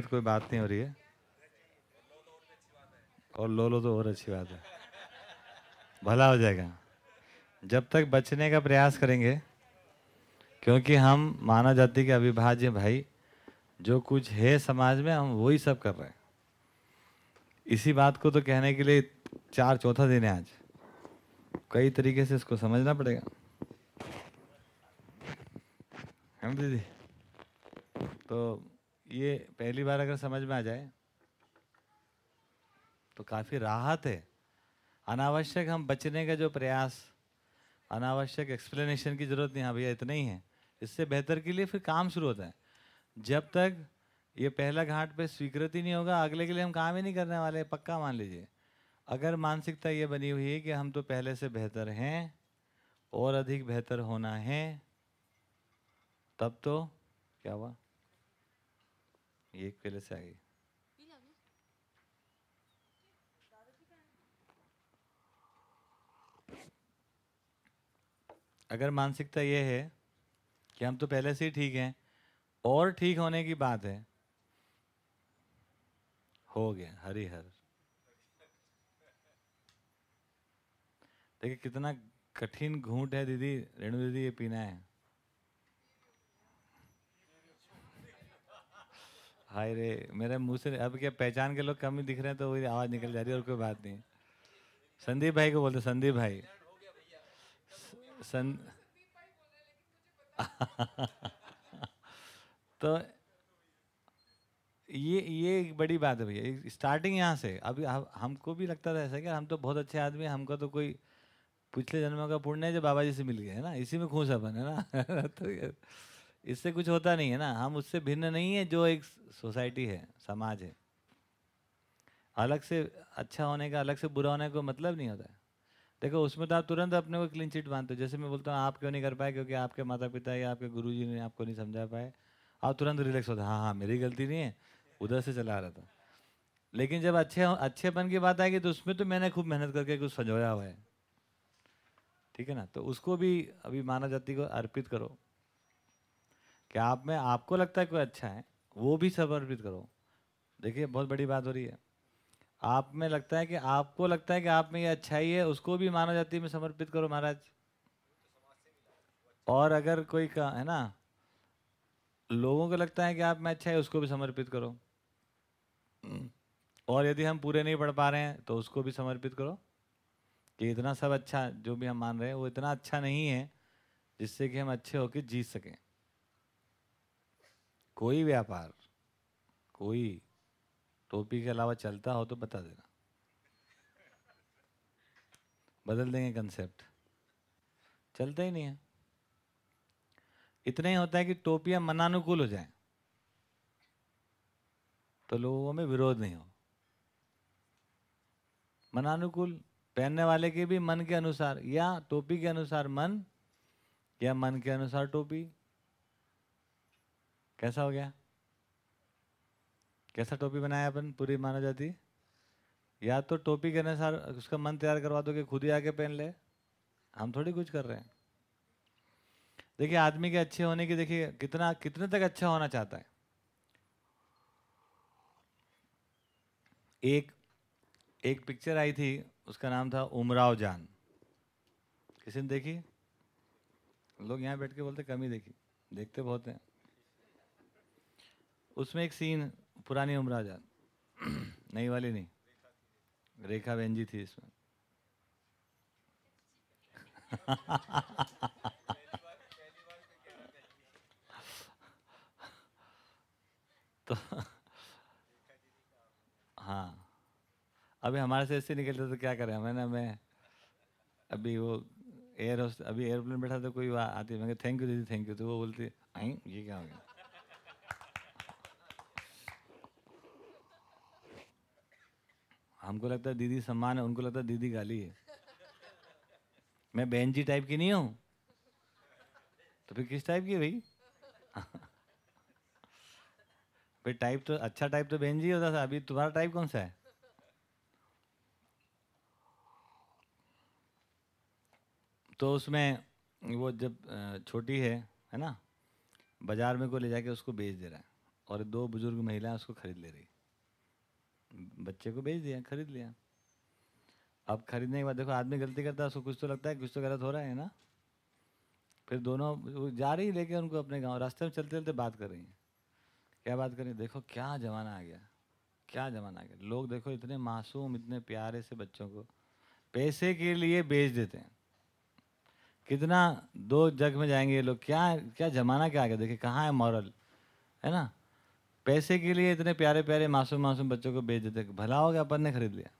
तो कोई बात नहीं हो रही है। और लो लो तो और अच्छी बात है। भला हो जाएगा। जब तक बचने का प्रयास करेंगे, क्योंकि हम मानव जाति के अविभाज्य भाई, जो कुछ है समाज में, हम वही सब कर रहे हैं। इसी बात को तो कहने के लिए चार चौथा दिन है आज। कई तरीके से इसको समझना पड़ेगा। हम दीदी? तो ये पहली बार अगर समझ में आ जाए तो काफ़ी राहत है। अनावश्यक हम बचने का जो प्रयास, अनावश्यक एक्सप्लेनेशन की ज़रूरत नहीं हाँ भैया, इतना ही है। इससे बेहतर के लिए फिर काम शुरू होता है। जब तक ये पहला घाट पे स्वीकृति नहीं होगा, अगले के लिए हम काम ही नहीं करने वाले पक्का मान लीजिए। अगर मानसिकता ये बनी हुई है कि हम तो पहले से बेहतर हैं, और अधिक बेहतर होना है, तब तो क्या हुआ? एक पहले से आ गई। अगर मानसिकता ये है कि हम तो पहले से ही ठीक हैं और ठीक होने की बात है हो गया हरी हर देखिए कितना कठिन घूंट है दीदी रेणु दीदी ये पीना है। हाय रे, मेरे मुँह से अब क्या पहचान के लोग कम ही दिख रहे हैं तो वही आवाज़ निकल जा रही है और कोई बात नहीं। संदीप भाई को बोलते संदीप भाई। सन तो ये ये एक बड़ी बात है भैया स्टार्टिंग यहाँ से। अभी हमको भी लगता था ऐसा कि हम तो बहुत अच्छे आदमी हैं, हमको तो कोई पिछले जन्मों का पुण्य है जो बाबा जी से मिल गए है ना? इसी में खुश अपन, है ना? तो इससे कुछ होता नहीं है ना। हम उससे भिन्न नहीं है, जो एक सोसाइटी है, समाज है। अलग से अच्छा होने का, अलग से बुरा होने का मतलब नहीं होता है। देखो, उसमें तो आप तुरंत अपने को क्लीन चिट मानते हो। जैसे मैं बोलता हूँ, आप क्यों नहीं कर पाए? क्योंकि आपके माता पिता या आपके गुरु ने आपको नहीं समझा पाए। आप तुरंत रिलैक्स होते हाँ। हाँ मेरी गलती नहीं है। उधर से चला रहा था। लेकिन जब अच्छे अच्छेपन की बात आएगी तो उसमें तो मैंने खूब मेहनत करके कुछ संजोया हुआ है। ठीक है ना? तो उसको भी अभी मानव जाति को अर्पित करो। कि आप में आपको लगता है कोई अच्छा है, वो भी समर्पित करो। देखिए, बहुत बड़ी बात हो रही है। आप में लगता है कि आपको लगता है कि आप में ये अच्छाई है, उसको भी मानव जाति में समर्पित करो महाराज। और अगर कोई का, है ना, लोगों को लगता है कि आप में अच्छा है, उसको भी समर्पित करो। और यदि हम पूरे नहीं पढ़ पा रहे हैं तो उसको भी समर्पित करो कि इतना सब अच्छा जो भी हम मान रहे हैं, वो इतना अच्छा नहीं है जिससे कि हम अच्छे होकर जीत सकें। कोई व्यापार, कोई टोपी के अलावा चलता हो तो बता देना। बदल देंगे कंसेप्ट चलता ही नहीं है। इतना ही होता है कि टोपियाँ मनानुकूल हो जाए तो लोगों में विरोध नहीं हो। मनानुकूल पहनने वाले के भी मन के अनुसार या टोपी के अनुसार मन या मन के अनुसार टोपी। कैसा हो गया? कैसा टोपी बनाया अपन पूरी माना जाती? या तो टोपी के अनुसार उसका मन तैयार करवा दो कि खुद ही आके पहन ले। हम थोड़ी कुछ कर रहे हैं। देखिए, आदमी के अच्छे होने की देखिए, कितना, कितने तक अच्छा होना चाहता है। एक एक पिक्चर आई थी, उसका नाम था उमराव जान। किसी ने देखी? लोग यहाँ बैठ के बोलते, कम देखी। देखते बहुत हैं। उसमें एक सीन पुरानी उमराव जान नई वाली नहीं। रेखा बहन जी थी इसमें। तो हाँ। अभी हमारे से ऐसे निकलते तो क्या करें? मैंने मैं अभी वो एयर अभी एयरप्लेन बैठा तो कोई आती मैं थैंक यू दीदी थैंक यू तो वो बोलती आई ये क्या हो गया? हमको लगता है दीदी सम्मान है, उनको लगता है दीदी गाली है। मैं बहन जी टाइप की नहीं हूँ। तो फिर किस टाइप की भाई? भाई टाइप तो अच्छा टाइप तो बहन जी होता था, अभी तुम्हारा टाइप कौन सा है? तो उसमें वो जब छोटी है है ना, बाज़ार में को ले जाके उसको बेच दे रहा है, और दो बुज़ुर्ग महिलाएँ उसको खरीद ले रही बच्चे को बेच दिया, खरीद लिया। अब खरीदने के बाद देखो, आदमी गलती करता है, उसको कुछ तो लगता है, कुछ तो गलत हो रहा है ना? फिर दोनों जा रही लेके उनको अपने गाँव, रास्ते में चलते चलते बात कर रही हैं। क्या बात करें देखो, क्या ज़माना आ गया। क्या ज़माना आ गया। लोग देखो, इतने मासूम, इतने प्यारे से बच्चों को पैसे के लिए बेच देते हैं। कितना दो जग में जाएँगे ये लोग। क्या क्या ज़माना क्या आ गया? देखिए, कहाँ है मॉरल है ना? पैसे के लिए इतने प्यारे प्यारे मासूम मासूम बच्चों को बेच देते भला हो गया, अपन ने खरीद लिया।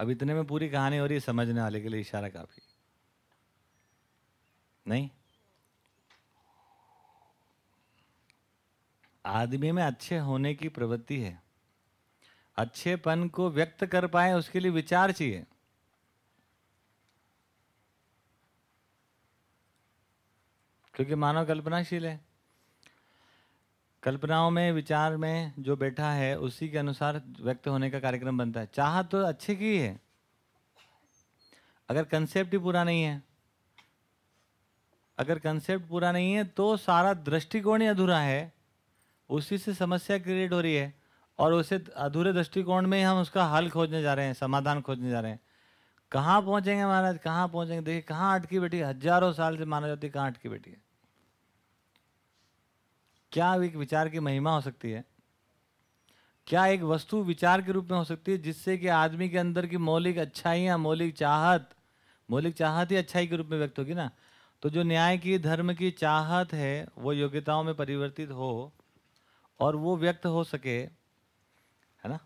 अब इतने में पूरी कहानी हो रही है, समझने वाले के लिए इशारा काफ़ी। नहीं? आदमी में अच्छे होने की प्रवृत्ति है। अच्छेपन को व्यक्त कर पाए, उसके लिए विचार चाहिए। क्योंकि मानव कल्पनाशील है। कल्पनाओं में, विचार में जो बैठा है, उसी के अनुसार व्यक्त होने का कार्यक्रम बनता है। चाह तो अच्छे की है। अगर कंसेप्ट ही पूरा नहीं है। अगर कंसेप्ट पूरा नहीं है तो सारा दृष्टिकोण ही अधूरा है। उसी से समस्या क्रिएट हो रही है और उसे अधूरे दृष्टिकोण में ही हम उसका हल खोजने जा रहे हैं, समाधान खोजने जा रहे हैं। कहाँ पहुँचेंगे महाराज? कहाँ पहुँचेंगे? देखिए, कहाँ अटकी बैठी हज़ारों साल से माना जाती कहाँ अटकी बैठी है? क्या एक विचार की महिमा हो सकती है? क्या एक वस्तु विचार के रूप में हो सकती है जिससे कि आदमी के अंदर की मौलिक अच्छाइयाँ, मौलिक चाहत मौलिक चाहत ही अच्छाई के रूप में व्यक्त होगी ना? तो जो न्याय की, धर्म की चाहत है, वो योग्यताओं में परिवर्तित हो और वो व्यक्त हो सके, है ना?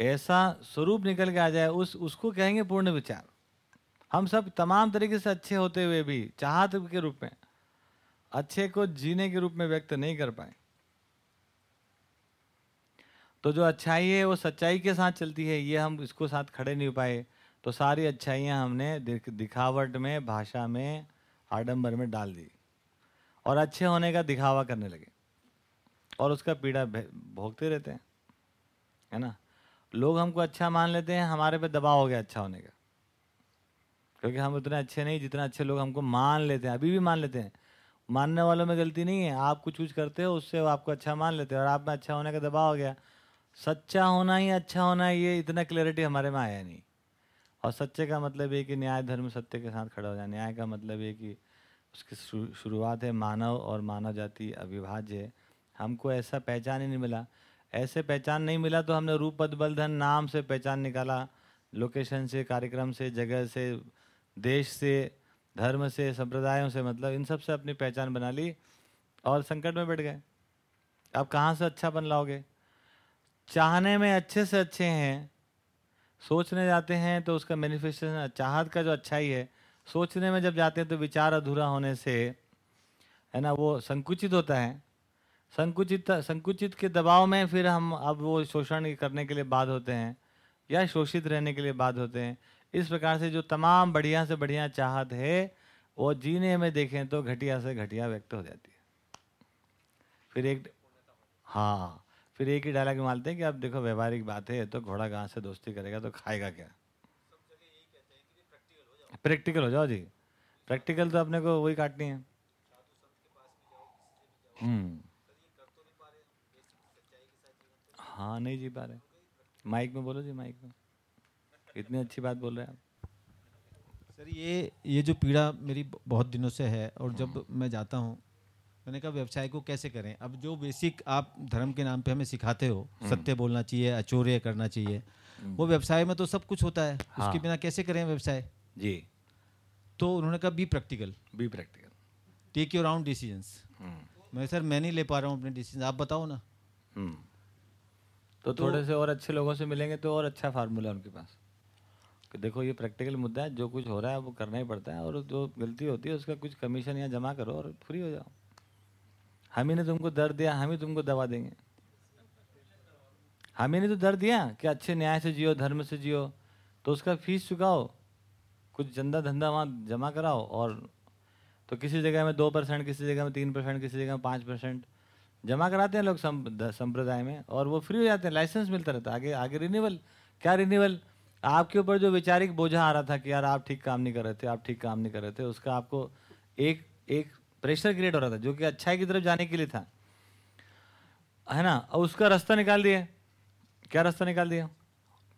ऐसा स्वरूप निकल के आ जाए, उस, उसको कहेंगे पूर्ण विचार। हम सब तमाम तरीके से अच्छे होते हुए भी, चाहत के रूप में अच्छे को जीने के रूप में व्यक्त नहीं कर पाए। तो जो अच्छाई है, वो सच्चाई के साथ चलती है, ये हम इसको साथ खड़े नहीं पाए। तो सारी अच्छाइयाँ हमने दिखावट में, भाषा में, आडंबर में डाल दी। और अच्छे होने का दिखावा करने लगे। और उसका पीड़ा भोगते रहते हैं। है ना? लोग हमको अच्छा मान लेते हैं, हमारे पे दबाव हो गया अच्छा होने का। क्योंकि हम उतने अच्छे नहीं, जितना अच्छे लोग हमको मान लेते हैं, अभी भी मान लेते हैं। मानने वालों में गलती नहीं है। आप कुछ कुछ करते हो, उससे आपको अच्छा मान लेते हैं और आप में अच्छा होने का दबाव हो गया। सच्चा होना ही अच्छा होना ये इतना क्लैरिटी हमारे में आया नहीं। और सच्चे का मतलब ये कि न्याय, धर्म, सत्य के साथ खड़ा हो जाए न्याय का मतलब ये कि उसकी शुरुआत है, मानव और मानव जाति अविभाज्य है। हमको ऐसा पहचान ही नहीं मिला। ऐसे पहचान नहीं मिला तो हमने रूप, पद, बल, धन, नाम से पहचान निकाला। लोकेशन से, कार्यक्रम से, जगह से, देश से धर्म से, संप्रदायों से मतलब इन सबसे अपनी पहचान बना ली और संकट में बैठ गए। अब कहाँ से अच्छा बन लाओगे? चाहने में अच्छे से अच्छे हैं, सोचने जाते हैं तो उसका मैनिफेस्टेशन चाहत का जो अच्छा ही है सोचने में जब जाते हैं तो विचार अधूरा होने से, है ना, वो संकुचित होता है। संकुचित संकुचित के दबाव में फिर हम अब वो शोषण करने के लिए बाध होते हैं या शोषित रहने के लिए बाद होते हैं। इस प्रकार से जो तमाम बढ़िया से बढ़िया चाहत है, वो जीने में देखें तो घटिया से घटिया व्यक्त हो जाती है। फिर एक हाँ फिर एक ही डायलॉग मानते हैं कि अब देखो व्यवहारिक बात है तो घोड़ा कहाँ से दोस्ती करेगा तो खाएगा क्या? प्रैक्टिकल हो जाओ जी। प्रैक्टिकल तो अपने को वही काटनी है। हम्म। हाँ नहीं जी पा रहे। माइक में बोलो जी, माइक में। इतनी अच्छी बात बोल रहे हैं आप। सर ये ये जो पीड़ा मेरी बहुत दिनों से है और जब मैं जाता हूँ मैंने कहा व्यवसाय को कैसे करें? अब जो बेसिक आप धर्म के नाम पे हमें सिखाते हो हम्म। सत्य बोलना चाहिए अचौर्य करना चाहिए हम्म। वो व्यवसाय में तो सब कुछ होता है। हाँ। उसके बिना कैसे करें व्यवसाय? जी। तो उन्होंने कहा be practical be practical take your own decisions मैं सर मैं नहीं ले पा रहा हूँ अपने डिसीज़न आप बताओ ना। हम्म। तो, तो थोड़े से और अच्छे लोगों से मिलेंगे तो और अच्छा फार्मूला उनके पास। देखो ये प्रैक्टिकल मुद्दा है, जो कुछ हो रहा है वो करना ही पड़ता है और जो गलती होती है उसका कुछ कमीशन यहाँ जमा करो और फ्री हो जाओ। हम ही ने तुमको दर्द दिया, हम ही तुमको दवा देंगे। हम ही ने तो दर्द दिया कि अच्छे न्याय से जियो, धर्म से जियो तो उसका फ़ीस चुकाओ, कुछ चंदा धंधा वहाँ जमा कराओ और तो किसी जगह में दो परसेंट, किसी जगह में तीन परसेंट, किसी जगह में पाँच परसेंट जमा कराते हैं लोग संप्रदाय में और वो फ्री हो जाते हैं, लाइसेंस मिलता रहता है, आगे आगे रिन्यूअल क्या रिन्यूअल आपके ऊपर जो वैचारिक बोझा आ रहा था कि यार आप ठीक काम नहीं कर रहे थे, आप ठीक काम नहीं कर रहे थे, उसका आपको एक एक प्रेशर क्रिएट हो रहा था, जो कि अच्छाई की तरफ़ जाने के लिए था। है ना? और उसका रास्ता निकाल दिया। क्या रास्ता निकाल दिया?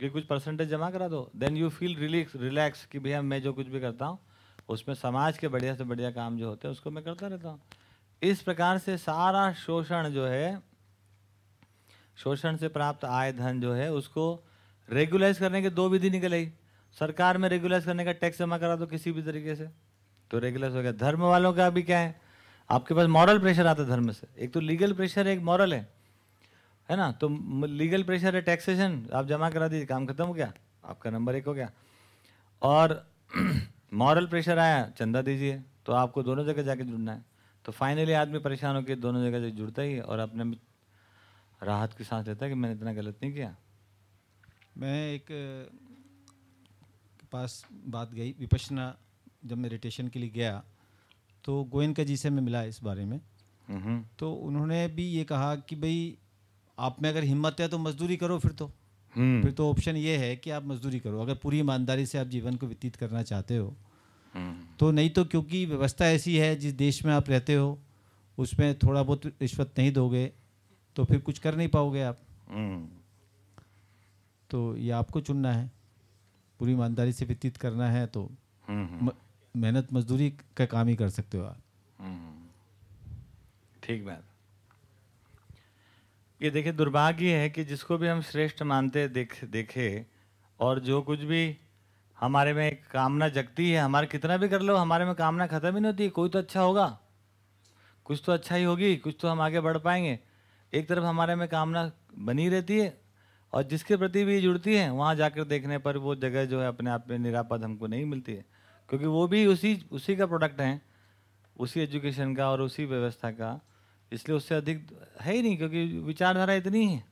कि कुछ परसेंटेज जमा करा दो। Then you feel relax relax कि भैया मैं जो कुछ भी करता हूँ, उसमें समाज के बढ़िया से बढ़िया काम जो होते हैं, उसको मैं करता रहता हूँ। इस प्रकार से सारा शोषण जो है, शोषण से प्राप्त आय धन जो है, उसको रेगुलाइज करने के दो विधि निकल आई सरकार में रेगुलाइज करने का टैक्स जमा करा दो किसी भी तरीके से। तो रेगुलाइज हो गया। धर्म वालों का भी क्या है? आपके पास मॉरल प्रेशर आता है धर्म से। एक तो लीगल प्रेशर है एक मॉरल है। है ना? तो लीगल प्रेशर है टैक्सेशन आप जमा करा दीजिए, काम खत्म हो गया। आपका नंबर एक हो गया। और मॉरल प्रेशर आया, चंदा दीजिए। तो आपको दोनों जगह जाके जुड़ना है। तो फाइनली आदमी परेशान होकर दोनों जगह से जुड़ता ही है और अपने राहत की सांस लेता है कि मैंने इतना गलत नहीं किया। मैं एक के पास बात गई विपशना जब मेडिटेशन के लिए गया तो गोयनका जी से मैं मिला इस बारे में। तो उन्होंने भी ये कहा कि भाई आप में अगर हिम्मत है तो मजदूरी करो फिर तो। हम्म। फिर तो ऑप्शन ये है कि आप मजदूरी करो। अगर पूरी ईमानदारी से आप जीवन को व्यतीत करना चाहते हो हम्म। तो नहीं तो क्योंकि व्यवस्था ऐसी है जिस देश में आप रहते हो उसमें थोड़ा बहुत रिश्वत नहीं दोगे तो फिर कुछ कर नहीं पाओगे आप। हम्म। तो ये आपको चुनना है। पूरी ईमानदारी से व्यतीत करना है तो हम्म मेहनत मजदूरी का काम ही कर सकते हो आप। हम्म। ठीक बात। ये देखिए दुर्भाग्य है कि जिसको भी हम श्रेष्ठ मानते देख देखे और जो कुछ भी हमारे में कामना जगती है हमारे कितना भी कर लो हमारे में कामना खत्म ही नहीं होती कोई तो अच्छा होगा। कुछ तो अच्छा ही होगी कुछ तो हम आगे बढ़ पाएँगे। एक तरफ़ हमारे में कामना बनी रहती है और जिसके प्रति भी जुड़ती है, वहाँ जाकर देखने पर वो जगह जो है अपने आप में निरापद हमको नहीं मिलती है। क्योंकि वो भी उसी उसी का प्रोडक्ट है, उसी एजुकेशन का और उसी व्यवस्था का। इसलिए उससे अधिक है ही नहीं, क्योंकि विचारधारा इतनी है।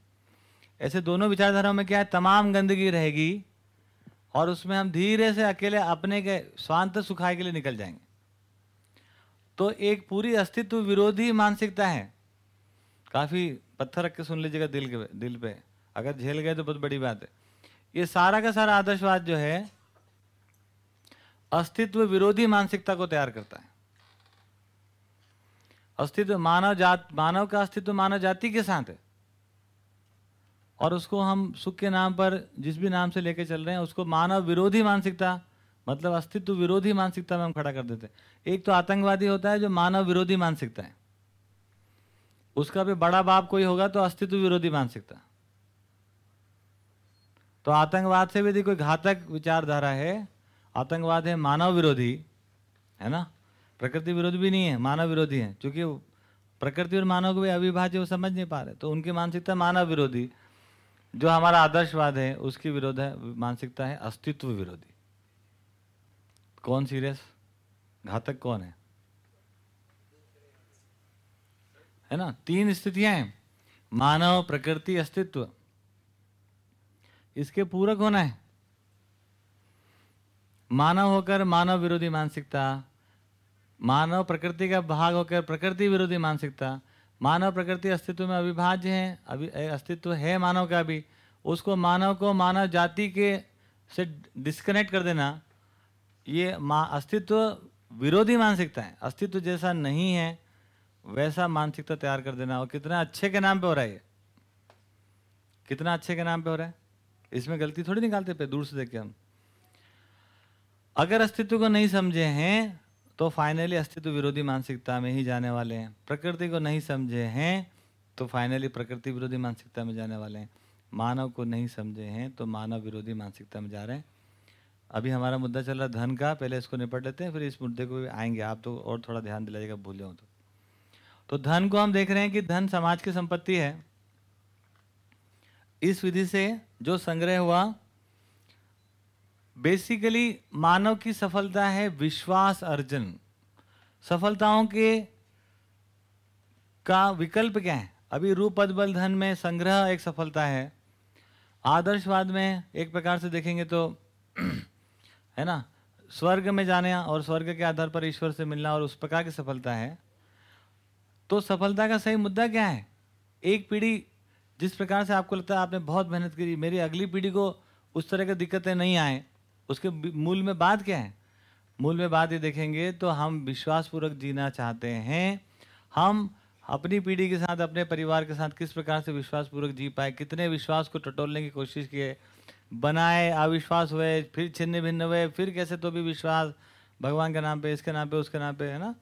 ऐसे दोनों विचारधाराओं में क्या है, तमाम गंदगी रहेगी और उसमें हम धीरे से अकेले अपने के स्वांत सुखाए के लिए निकल जाएँगे। तो एक पूरी अस्तित्व विरोधी मानसिकता है। काफ़ी पत्थर रख के सुन लीजिएगा दिल के, दिल पे। अगर झेल गए तो बहुत बड़ी बात है। ये सारा का सारा आदर्शवाद जो है, अस्तित्व विरोधी मानसिकता को तैयार करता है। अस्तित्व मानव जात, मानव का अस्तित्व मानव जाति के साथ है। और उसको हम सुख के नाम पर, जिस भी नाम से लेके चल रहे हैं, उसको मानव विरोधी मानसिकता मतलब अस्तित्व विरोधी मानसिकता में हम खड़ा कर देते हैं। एक तो आतंकवादी होता है जो मानव विरोधी मानसिकता है। उसका भी बड़ा बाप कोई होगा तो अस्तित्व विरोधी मानसिकता। तो आतंकवाद से भी यदि कोई घातक विचारधारा है। आतंकवाद है मानव विरोधी, है ना? प्रकृति विरोधी भी नहीं है, मानव विरोधी है। क्योंकि प्रकृति और मानव को भी अविभाज्य, वो समझ नहीं पा रहे। तो उनकी मानसिकता मानव विरोधी। जो हमारा आदर्शवाद है, उसकी विरोध है, मानसिकता है अस्तित्व विरोधी। कौन सीरियस? घातक कौन है? है ना? तीन स्थितियाँ हैं। मानव, प्रकृति, अस्तित्व। इसके पूरक होना है। मानव होकर मानव विरोधी मानसिकता, मानव प्रकृति का भाग होकर प्रकृति विरोधी मानसिकता, मानव प्रकृति अस्तित्व में अविभाज्य है अभी अस्तित्व है मानव का भी, उसको मानव को मानव जाति के से डिस्कनेक्ट कर देना, ये मा, अस्तित्व विरोधी मानसिकता है। अस्तित्व जैसा नहीं है, वैसा मानसिकता तैयार कर देना। और कितना अच्छे के नाम पे हो रहा है ये। कितना अच्छे के नाम पे हो रहा है। इसमें गलती थोड़ी निकालते पे, दूर से देख के हम। अगर अस्तित्व को नहीं समझे हैं तो फाइनली अस्तित्व विरोधी मानसिकता में ही जाने वाले हैं। प्रकृति को नहीं समझे हैं तो फाइनली प्रकृति विरोधी मानसिकता में जाने वाले हैं। मानव को नहीं समझे हैं तो मानव विरोधी मानसिकता में जा रहे हैं। अभी हमारा मुद्दा चल रहा है धन का, पहले इसको निपट लेते हैं, फिर इस मुद्दे को भी आएँगे। आप तो और थोड़ा ध्यान दिलाइएगा, भूले हो तो। तो धन को हम देख रहे हैं कि धन समाज की संपत्ति है। इस विधि से जो संग्रह हुआ बेसिकली मानव की सफलता है विश्वास अर्जन। सफलताओं के का विकल्प क्या है? अभी रूप, पद, बल, धन में संग्रह एक सफलता है। आदर्शवाद में एक प्रकार से देखेंगे तो है ना? स्वर्ग में जाने और स्वर्ग के आधार पर ईश्वर से मिलना और उस प्रकार की सफलता है। तो सफलता का सही मुद्दा क्या है? एक पीढ़ी जिस प्रकार से आपको लगता है आपने बहुत मेहनत करी, मेरी अगली पीढ़ी को उस तरह की दिक्कतें नहीं आए, उसके मूल में बात क्या है? मूल में बात ये देखेंगे तो हम विश्वासपूर्वक जीना चाहते हैं। हम अपनी पीढ़ी के साथ, अपने परिवार के साथ किस प्रकार से विश्वासपूर्वक जी पाए, कितने विश्वास को टटोलने की कोशिश किए, बनाए, अविश्वास हुए, फिर छिन्न भिन्न हुए, फिर कैसे तो भी विश्वास, भगवान के नाम पे, इसके नाम पे, उसके नाम पे, है ना?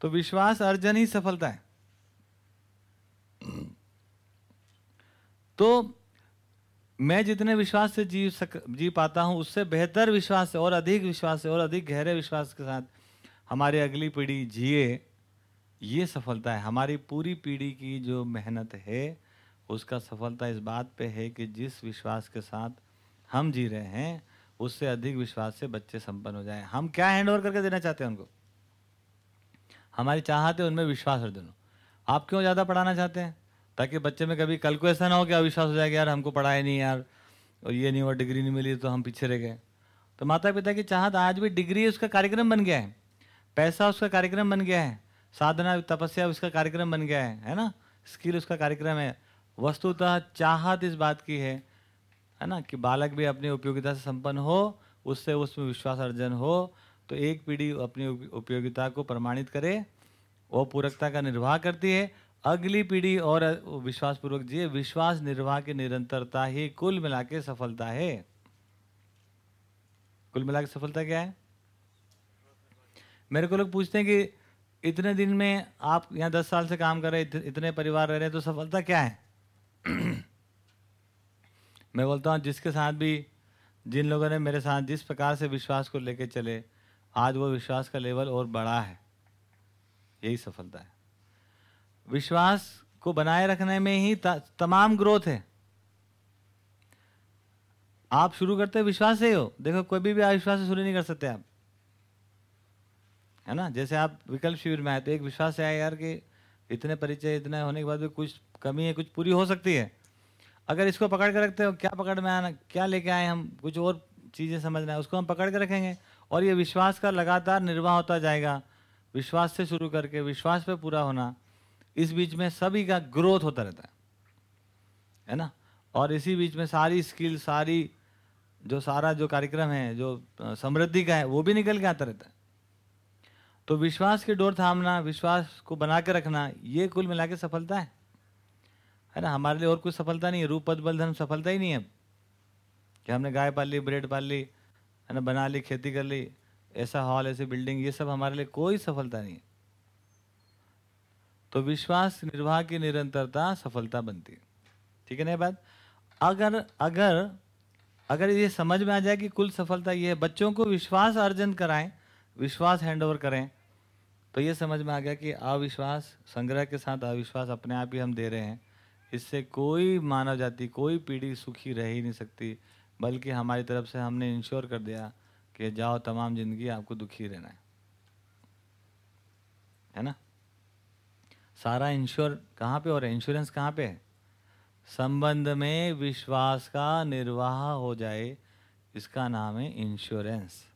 तो विश्वास अर्जन ही सफलता है। तो मैं जितने विश्वास से जी सक, जी पाता हूँ, उससे बेहतर विश्वास से और अधिक विश्वास से और अधिक गहरे विश्वास के साथ हमारी अगली पीढ़ी जिए, ये सफलता है। हमारी पूरी पीढ़ी की जो मेहनत है, उसका सफलता इस बात पे है कि जिस विश्वास के साथ हम जी रहे हैं, उससे अधिक विश्वास से बच्चे संपन्न हो जाएँ। हम क्या हैंड ओवर करके देना चाहते हैं उनको? हमारी चाहत उनमें विश्वास अर्जन हो आप क्यों ज़्यादा पढ़ाना चाहते हैं? ताकि बच्चे में कभी कल को ऐसा ना हो कि अविश्वास हो जाएगा, यार, हमको पढ़ाए नहीं यार, और ये नहीं हुआ, डिग्री नहीं मिली तो हम पीछे रह गए। तो माता पिता की चाहत आज भी डिग्री उसका कार्यक्रम बन गया है। पैसा उसका कार्यक्रम बन गया है। साधना, तपस्या उसका कार्यक्रम बन गया है है ना? स्किल उसका कार्यक्रम है। वस्तुतः चाहत इस बात की है है ना, कि बालक भी अपनी उपयोगिता से संपन्न हो, उससे उसमें विश्वास अर्जन हो तो एक पीढ़ी अपनी उपयोगिता को प्रमाणित करे, वो पूरकता का निर्वाह करती है अगली पीढ़ी और विश्वास पूर्वक जिए। विश्वास, निर्वाह की निरंतरता ही कुल मिला के सफलता है। कुल मिला के सफलता क्या है? मेरे को लोग पूछते हैं कि इतने दिन में आप यहाँ दस साल से काम कर रहे इतने परिवार रह रहे हैं तो सफलता क्या है? मैं बोलता हूँ, जिसके साथ भी, जिन लोगों ने मेरे साथ जिस प्रकार से विश्वास को लेकर चले, आज वो विश्वास का लेवल और बड़ा है। यही सफलता है। विश्वास को बनाए रखने में ही तमाम ग्रोथ है। आप शुरू करते विश्वास से ही देखो कोई भी, भी अविश्वास से शुरू नहीं कर सकते आप। है ना? जैसे आप विकल्प शिविर में आए तो एक विश्वास से आए यार कि इतने परिचय इतने होने के बाद भी कुछ कमी है कुछ पूरी हो सकती है। अगर इसको पकड़ के रखते हो क्या पकड़ में आना क्या लेके आए हम? कुछ और चीज़ें समझना है उसको हम पकड़ के रखेंगे। और ये विश्वास का लगातार निर्वाह होता जाएगा। विश्वास से शुरू करके विश्वास पे पूरा होना। इस बीच में सभी का ग्रोथ होता रहता है। है ना? और इसी बीच में सारी स्किल, सारी जो सारा जो कार्यक्रम है, जो समृद्धि का है, वो भी निकल के आता रहता है। तो विश्वास की डोर थामना, विश्वास को बना के रखना, ये कुल मिला के सफलता है। है ना? हमारे लिए और कुछ सफलता नहीं है। रूप, पद, बल, धर्म सफलता ही नहीं है कि हमने गाय पाल ली, ब्रेड पाल ली, है ना? बना ली, खेती कर ली, ऐसा हॉल, ऐसी बिल्डिंग, ये सब हमारे लिए कोई सफलता नहीं है। तो विश्वास, निर्वाह की निरंतरता, सफलता बनती है। ठीक है ना बात? अगर अगर अगर ये समझ में आ जाए कि कुल सफलता ये है, बच्चों को विश्वास अर्जन कराएँ, विश्वास हैंड ओवर करें तो ये समझ में आ गया कि अविश्वास, संग्रह के साथ अविश्वास अपने आप ही हम दे रहे हैं। इससे कोई मानव जाति, कोई पीढ़ी सुखी रह ही नहीं सकती, बल्कि हमारी तरफ़ से हमने इंश्योर कर दिया कि जाओ तमाम ज़िंदगी आपको दुखी रहना है। है ना? सारा इंश्योर कहाँ पे हो रहा है? इंश्योरेंस कहाँ पे है? संबंध में विश्वास का निर्वाह हो जाए, इसका नाम है इंश्योरेंस।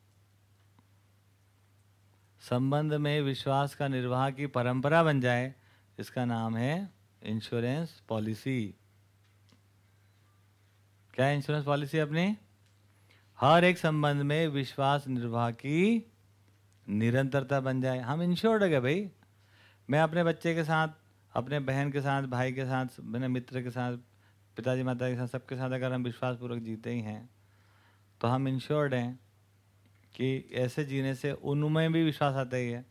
संबंध में विश्वास का निर्वाह की परंपरा बन जाए, इसका नाम है इंश्योरेंस पॉलिसी। क्या इंश्योरेंस पॉलिसी अपनी? हर एक संबंध में विश्वास निर्वाह की निरंतरता बन जाए। हम इंश्योर्ड है भाई? मैं अपने बच्चे के साथ, अपने बहन के साथ, भाई के साथ मेरे मित्र के साथ, पिताजी माता के साथ, सबके साथ अगर हम विश्वासपूर्वक जीते ही हैं तो हम इंश्योर्ड हैं कि ऐसे जीने से उनमें भी विश्वास आता ही है।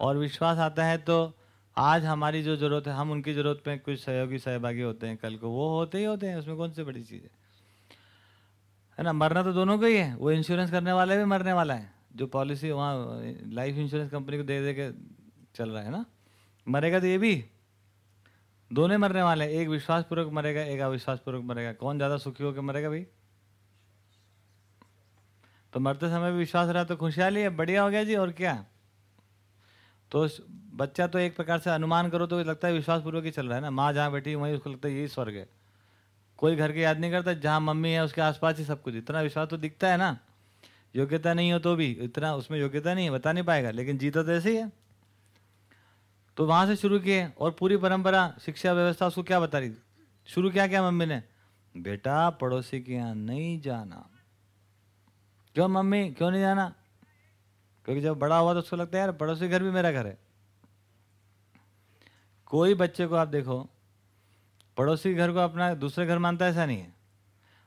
और विश्वास आता है तो आज हमारी जो ज़रूरत है, हम उनकी ज़रूरत पे कुछ सहयोगी, सहभागी होते हैं। कल को वो होते ही होते हैं, उसमें कौन सी बड़ी चीज़ है? है ना? मरना तो दोनों को ही है। वो इंश्योरेंस करने वाले भी मरने वाला है। जो पॉलिसी वहाँ लाइफ इंश्योरेंस कंपनी को दे दे के चल रहा है ना? मरेगा तो ये भी। दोनों मरने वाले एक विश्वास पूर्वक मरेगा, एक अविश्वास पूर्वक मरेगा। कौन ज़्यादा सुखी होकर मरेगा भाई? तो मरते समय भी विश्वास रहा तो खुशहाली है बढ़िया हो गया जी, और क्या? तो बच्चा तो एक प्रकार से अनुमान करो तो लगता है विश्वास पूर्वक ही चल रहा है ना? माँ जहाँ बैठी वहीं उसको लगता है यही स्वर्ग है। कोई घर की याद नहीं करता, जहाँ मम्मी है, उसके आसपास ही सब कुछ। इतना विश्वास तो दिखता है ना? योग्यता नहीं हो तो भी। इतना उसमें योग्यता नहीं है, बता नहीं पाएगा। लेकिन जीता तो ऐसे ही है। तो वहाँ से शुरू किए और पूरी परंपरा, शिक्षा व्यवस्था उसको क्या बता रही शुरू किया क्या मम्मी ने? बेटा, पड़ोसी के यहाँ नहीं जाना। क्यों मम्मी? क्यों नहीं जाना? क्योंकि जब बड़ा हुआ तो उसको लगता है, यार, पड़ोसी घर भी मेरा घर है। कोई बच्चे को आप देखो, पड़ोसी घर को अपना दूसरे घर मानता ऐसा नहीं है।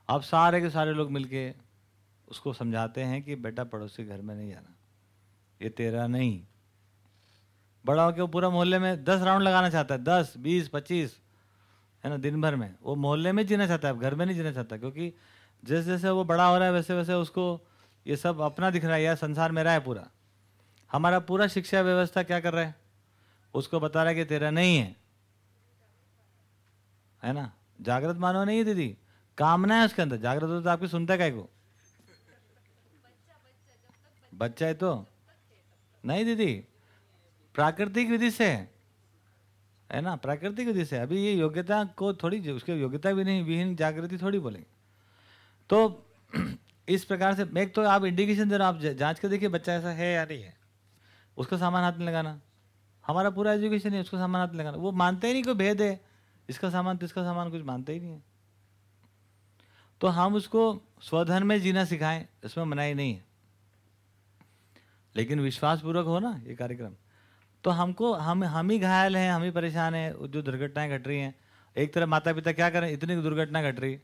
आप सारे के सारे लोग मिलके उसको समझाते हैं कि, बेटा, पड़ोसी घर में नहीं जाना। ये तेरा नहीं बड़ा होकर वो पूरा मोहल्ले में दस राउंड लगाना चाहता है, दस, बीस, पच्चीस, है ना दिन भर में। वो मोहल्ले में जीना चाहता है घर में नहीं जीना चाहता, क्योंकि जैसे जैसे वो बड़ा हो रहा है, वैसे वैसे उसको ये सब अपना दिख रहा है यार संसार मेरा है पूरा। हमारा पूरा शिक्षा व्यवस्था क्या कर रहा है? उसको बता रहा है कि तेरा नहीं है। है ना? जागृत मानव नहीं है दीदी। कामना है उसके अंदर। जागृत हो तो आपकी सुनता है को? बच्चा है तो। नहीं दीदी प्राकृतिक विधि से है। ना? प्राकृतिक विधि से अभी ये योग्यता को थोड़ी उसके योग्यता भी नहीं, विहीन जागृति थोड़ी बोलेंगे। तो इस प्रकार से एक तो आप इंडिकेशन दे रहे आप जाँच कर देखिए, बच्चा ऐसा है या नहीं है। उसका सामान हाथ में लगाना। हमारा पूरा एजुकेशन है, उसका सामान हाथ में लगाना। वो मानते ही नहीं कोई भेद है। इसका सामान तो इसका सामान कुछ मानते ही नहीं है। तो हम उसको स्वधन में जीना सिखाएँ, इसमें मनाई नहीं है। लेकिन विश्वासपूर्वक हो ना ये कार्यक्रम? तो हमको, हम हम ही घायल हैं, हम ही परेशान हैं, जो दुर्घटनाएँ घट रही हैं। एक तरफ़ माता पिता क्या करें, इतनी दुर्घटना घट रही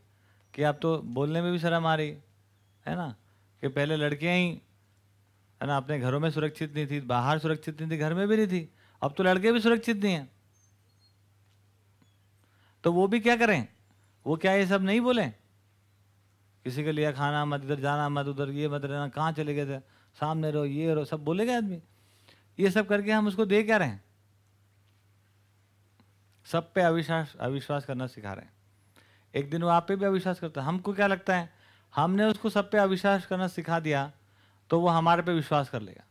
कि आप तो बोलने में भी शर्म आ रही, है ना? कि पहले लड़कियाँ ही, है ना, अपने घरों में सुरक्षित नहीं थी, बाहर सुरक्षित नहीं थी, घर में भी नहीं थी, अब तो लड़के भी सुरक्षित नहीं हैं। तो वो भी क्या करें? वो क्या ये सब नहीं बोले? किसी के लिए खाना मत, इधर जाना मत, उधर ये मत रहना, कहाँ चले गए थे? सामने रहो, ये रहो, सब बोलेगा आदमी। ये सब करके हम उसको दे क्या रहे हैं? सब पे अविश्वास अविश्वास करना सिखा रहे हैं। एक दिन वो आप पे भी अविश्वास करता है। हमको क्या लगता है? हमने उसको सब पे अविश्वास करना सिखा दिया तो वो हमारे पे विश्वास कर लेगा।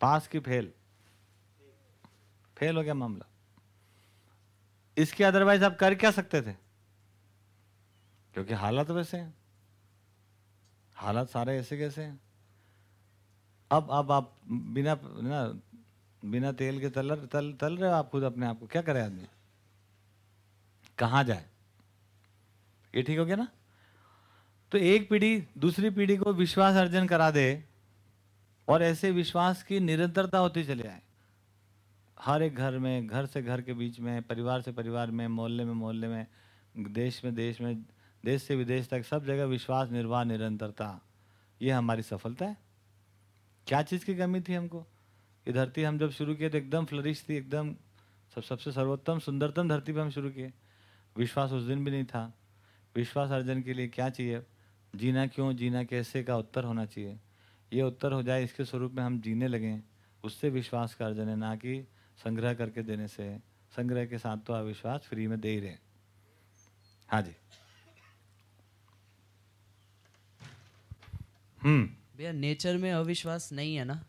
पास की फेल। फेल हो गया मामला। इसके अदरवाइज़ आप कर क्या सकते थे? क्योंकि हालात वैसे हैं। हालात सारे ऐसे कैसे हैं? अब अब आप बिना, ना, बिना तेल के तल तल तल रहे हो आप खुद अपने आप को? क्या करे आदमी? कहाँ जाए? ये ठीक हो गया ना? तो एक पीढ़ी दूसरी पीढ़ी को विश्वास अर्जन करा दे और ऐसे विश्वास की निरंतरता होती चले आए। हर एक घर में, घर से घर के बीच में, परिवार से परिवार में, मोहल्ले में मोहल्ले में, देश में देश में, देश से विदेश तक सब जगह विश्वास, निर्वाह, निरंतरता। ये हमारी सफलता है। क्या चीज़ की कमी थी हमको? ये धरती हम जब शुरू किए तो एकदम फ्लरिश थी, एकदम सब, सबसे सर्वोत्तम, सुंदरतम धरती पर हम शुरू किए। विश्वास उस दिन भी नहीं था। विश्वास अर्जन के लिए क्या चाहिए? जीना क्यों? जीना कैसे का उत्तर होना चाहिए। ये उत्तर हो जाए इसके स्वरूप में हम जीने लगें उससे विश्वास का अर्जन है, ना कि संग्रह करके देने से। संग्रह के साथ तो अविश्वास फ्री में दे ही रहे हाँ जी। हम्म। भैया नेचर में अविश्वास नहीं है ना?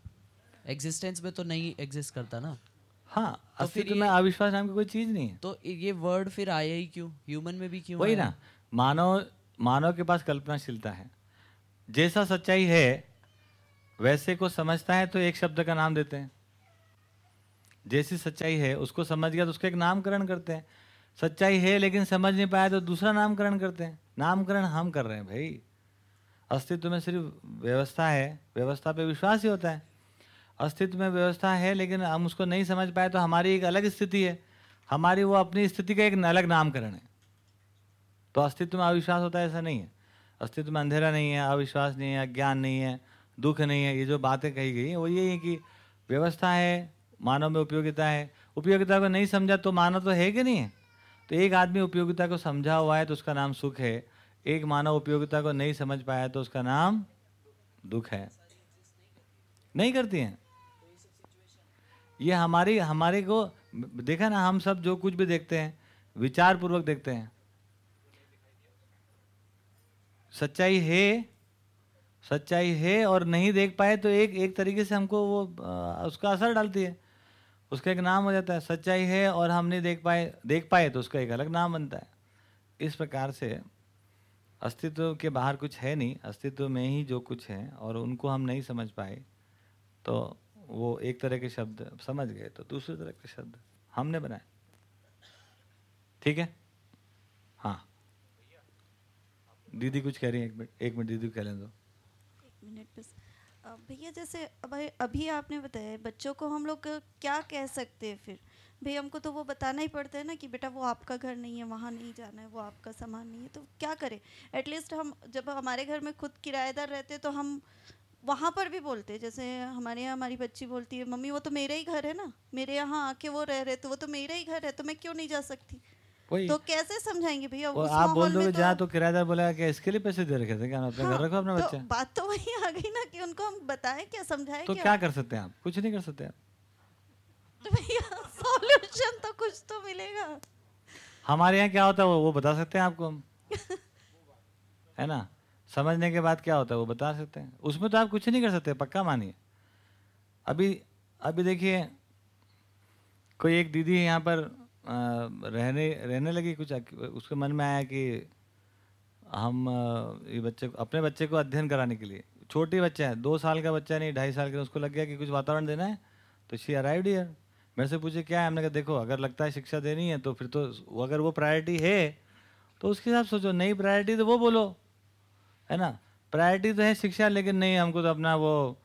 एग्जिस्टेंस में तो नहीं एग्जिस्ट करता ना? हाँ तो फिर में अविश्वास नाम की कोई चीज़ नहीं है। तो ये वर्ड फिर आया ही क्यों? ह्यूमन में भी क्यों वही ना मानव मानव के पास कल्पनाशीलता है। जैसा सच्चाई है वैसे को समझता है तो एक शब्द का नाम देते हैं। जैसी सच्चाई है उसको समझ गया तो उसका एक नामकरण करते हैं। सच्चाई है लेकिन समझ नहीं पाया तो दूसरा नामकरण करते हैं। नामकरण हम कर रहे हैं भाई। अस्तित्व में सिर्फ़ व्यवस्था है, व्यवस्था पे विश्वास ही होता है। अस्तित्व में व्यवस्था है, लेकिन हम उसको नहीं समझ पाए तो हमारी एक अलग स्थिति है। हमारी वो अपनी स्थिति का एक अलग नामकरण है। तो अस्तित्व में अविश्वास होता है ऐसा नहीं है। अस्तित्व में अंधेरा नहीं है, अविश्वास नहीं है, अज्ञान नहीं है, दुख नहीं है, ये जो बातें कही गई हैं, वो यही है कि व्यवस्था है, मानव में उपयोगिता है। उपयोगिता को नहीं समझा तो मानव तो है कि नहीं है? तो एक आदमी उपयोगिता को समझा हुआ है तो उसका नाम सुख है। एक मानव उपयोगिता को नहीं समझ पाया तो उसका नाम दुख है। नहीं करती हैं। ये हमारी हमारे को देखा ना हम सब जो कुछ भी देखते हैं विचार पूर्वक देखते हैं। सच्चाई है सच्चाई है और नहीं देख पाए तो एक एक तरीके से हमको वो आ, उसका असर डालती है। उसका एक नाम हो जाता है सच्चाई है और हम नहीं देख पाए देख पाए तो उसका एक अलग नाम बनता है। इस प्रकार से अस्तित्व के बाहर कुछ है नहीं, अस्तित्व में ही जो कुछ है और उनको हम नहीं समझ पाए तो वो एक तरह के शब्द समझ गए तो दूसरे तरह के शब्द हमने बनाए। ठीक है? हाँ। दीदी कुछ कह रही है, एक मिनट एक मिनट दीदी कह लें दो। मिनट बस। भैया जैसे अभी अभी आपने बताया, बच्चों को हम लोग क्या कह सकते हैं फिर? भैया हमको तो वो बताना ही पड़ता है ना कि बेटा वो आपका घर नहीं है वहाँ नहीं जाना है वो आपका सामान नहीं है तो क्या करें? एटलीस्ट हम जब हमारे घर में खुद किराएदार रहते तो हम वहाँ पर भी बोलते जैसे हमारे यहाँ हमारी बच्ची बोलती है मम्मी वो तो मेरा ही घर है ना? मेरे यहाँ आके वो रह रहे तो वो तो मेरा ही घर है तो मैं क्यों नहीं जा सकती? तो कैसे समझाएँगे भैया? आप बोल दोगे तो जहाँ आप- तो किराएदार बोला कि इसके लिए पैसे दे रखे थे क्या अपने हाँ, घर रखो अपना तो बच्चा? बात तो वही आ गई ना कि उनको हम बताएँ क्या समझाएँ तो क्या? क्या कर सकते हैं आप? कुछ नहीं कर सकते आप। भैया सॉल्यूशन तो कुछ तो मिलेगा। हमारे यहाँ क्या होता है, वो वो बता सकते हैं आपको? हम है ना? समझने के बाद क्या होता है, वो बता सकते हैं। उसमें तो आप कुछ नहीं कर सकते, पक्का मानिए। अभी अभी देखिए, कोई एक दीदी यहाँ पर रहने रहने लगी कुछ उसके मन में आया कि हम ये बच्चे अपने बच्चे को अध्ययन कराने के लिए। छोटी बच्चा है, दो साल का बच्चा नहीं, ढाई साल का, उसको लग गया कि कुछ वातावरण देना है तो शी अराइव्ड हियर मेरे से पूछे, क्या है? हमने कहा, देखो, अगर लगता है शिक्षा देनी है तो फिर तो अगर वो प्रायोरिटी है तो उसके हिसाब सोचो। नई प्रायोरिटी तो वो बोलो, है ना? प्रायोरिटी तो है शिक्षा, लेकिन नहीं, हमको तो अपना वो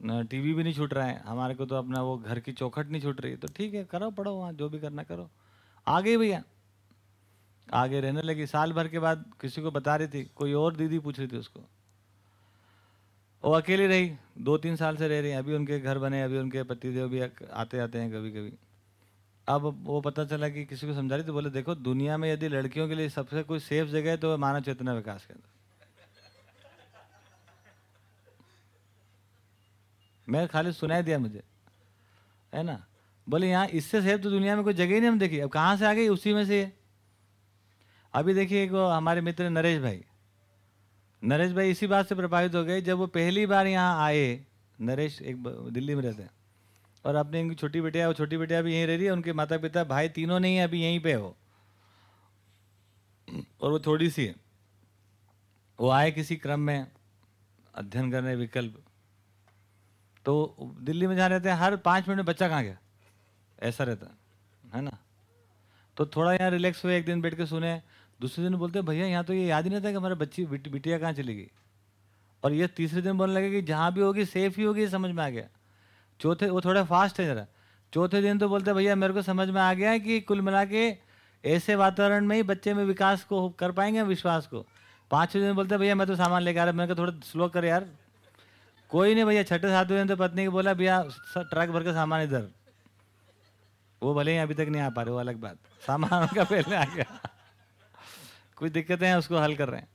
टीवी भी नहीं छूट रहा है। हमारे को तो अपना वो घर की चौखट नहीं छूट रही तो ठीक है, करो, पढ़ो वहाँ, जो भी करना करो। आ गई भैया, आगे रहने लगी। साल भर के बाद किसी को बता रही थी, कोई और दीदी पूछ रही थी उसको। वो अकेली रही दो तीन साल से रह रही अभी उनके घर बने, अभी उनके पतिदेव भी आते आते हैं कभी कभी अब वो पता चला कि किसी को समझा रही तो बोले, देखो, दुनिया में यदि लड़कियों के लिए सबसे कोई सेफ़ जगह है तो मानव चेतना विकास केंद्र मैं खाली सुनाई दिया मुझे, है ना? बोले, यहाँ इससे सेफ़ तो दुनिया में कोई जगह ही नहीं हम देखी। अब कहाँ से आ गई? उसी में से अभी देखिए एक हमारे मित्र नरेश भाई। नरेश भाई इसी बात से प्रभावित हो गए। जब वो पहली बार यहाँ आए, नरेश एक दिल्ली में रहते हैं, और अपनी इनकी छोटी बेटिया, वो छोटी बेटिया भी यहीं रह रही है, उनके माता पिता भाई तीनों नहीं है, अभी यहीं पे हो। और वो थोड़ी सी है। वो आए किसी क्रम में, अध्ययन करने विकल्प। तो दिल्ली में जहाँ रहते हैं, हर पाँच मिनट में बच्चा कहाँ गया? ऐसा रहता है ना? तो थोड़ा यहाँ रिलैक्स हुए, एक दिन बैठ के सुने दूसरे दिन बोलते भैया यहाँ तो ये याद ही नहीं था कि हमारा बच्ची बिट, बिटिया कहाँ चली गई? और ये तीसरे दिन बोलने लगे कि जहाँ भी होगी सेफ़ ही होगी समझ में आ गया। चौथे वो थोड़ा फास्ट है जरा। चौथे दिन तो बोलते भैया मेरे को समझ में आ गया कि कुल मिला के ऐसे वातावरण में ही बच्चे में विकास को कर पाएँगे विश्वास को? पाँचवें दिन बोलते भैया मैं तो सामान लेकर आ रहा मैंने को थोड़ा स्लो कर यार। कोई नहीं भैया छठे सातवें दिन तो पत्नी को बोला भैया ट्रक भर के सामान इधर। वो भले ही अभी तक नहीं आ पा रहे वो अलग बात। सामान का पहले आ गया। कुछ दिक्कतें हैं उसको हल कर रहे हैं।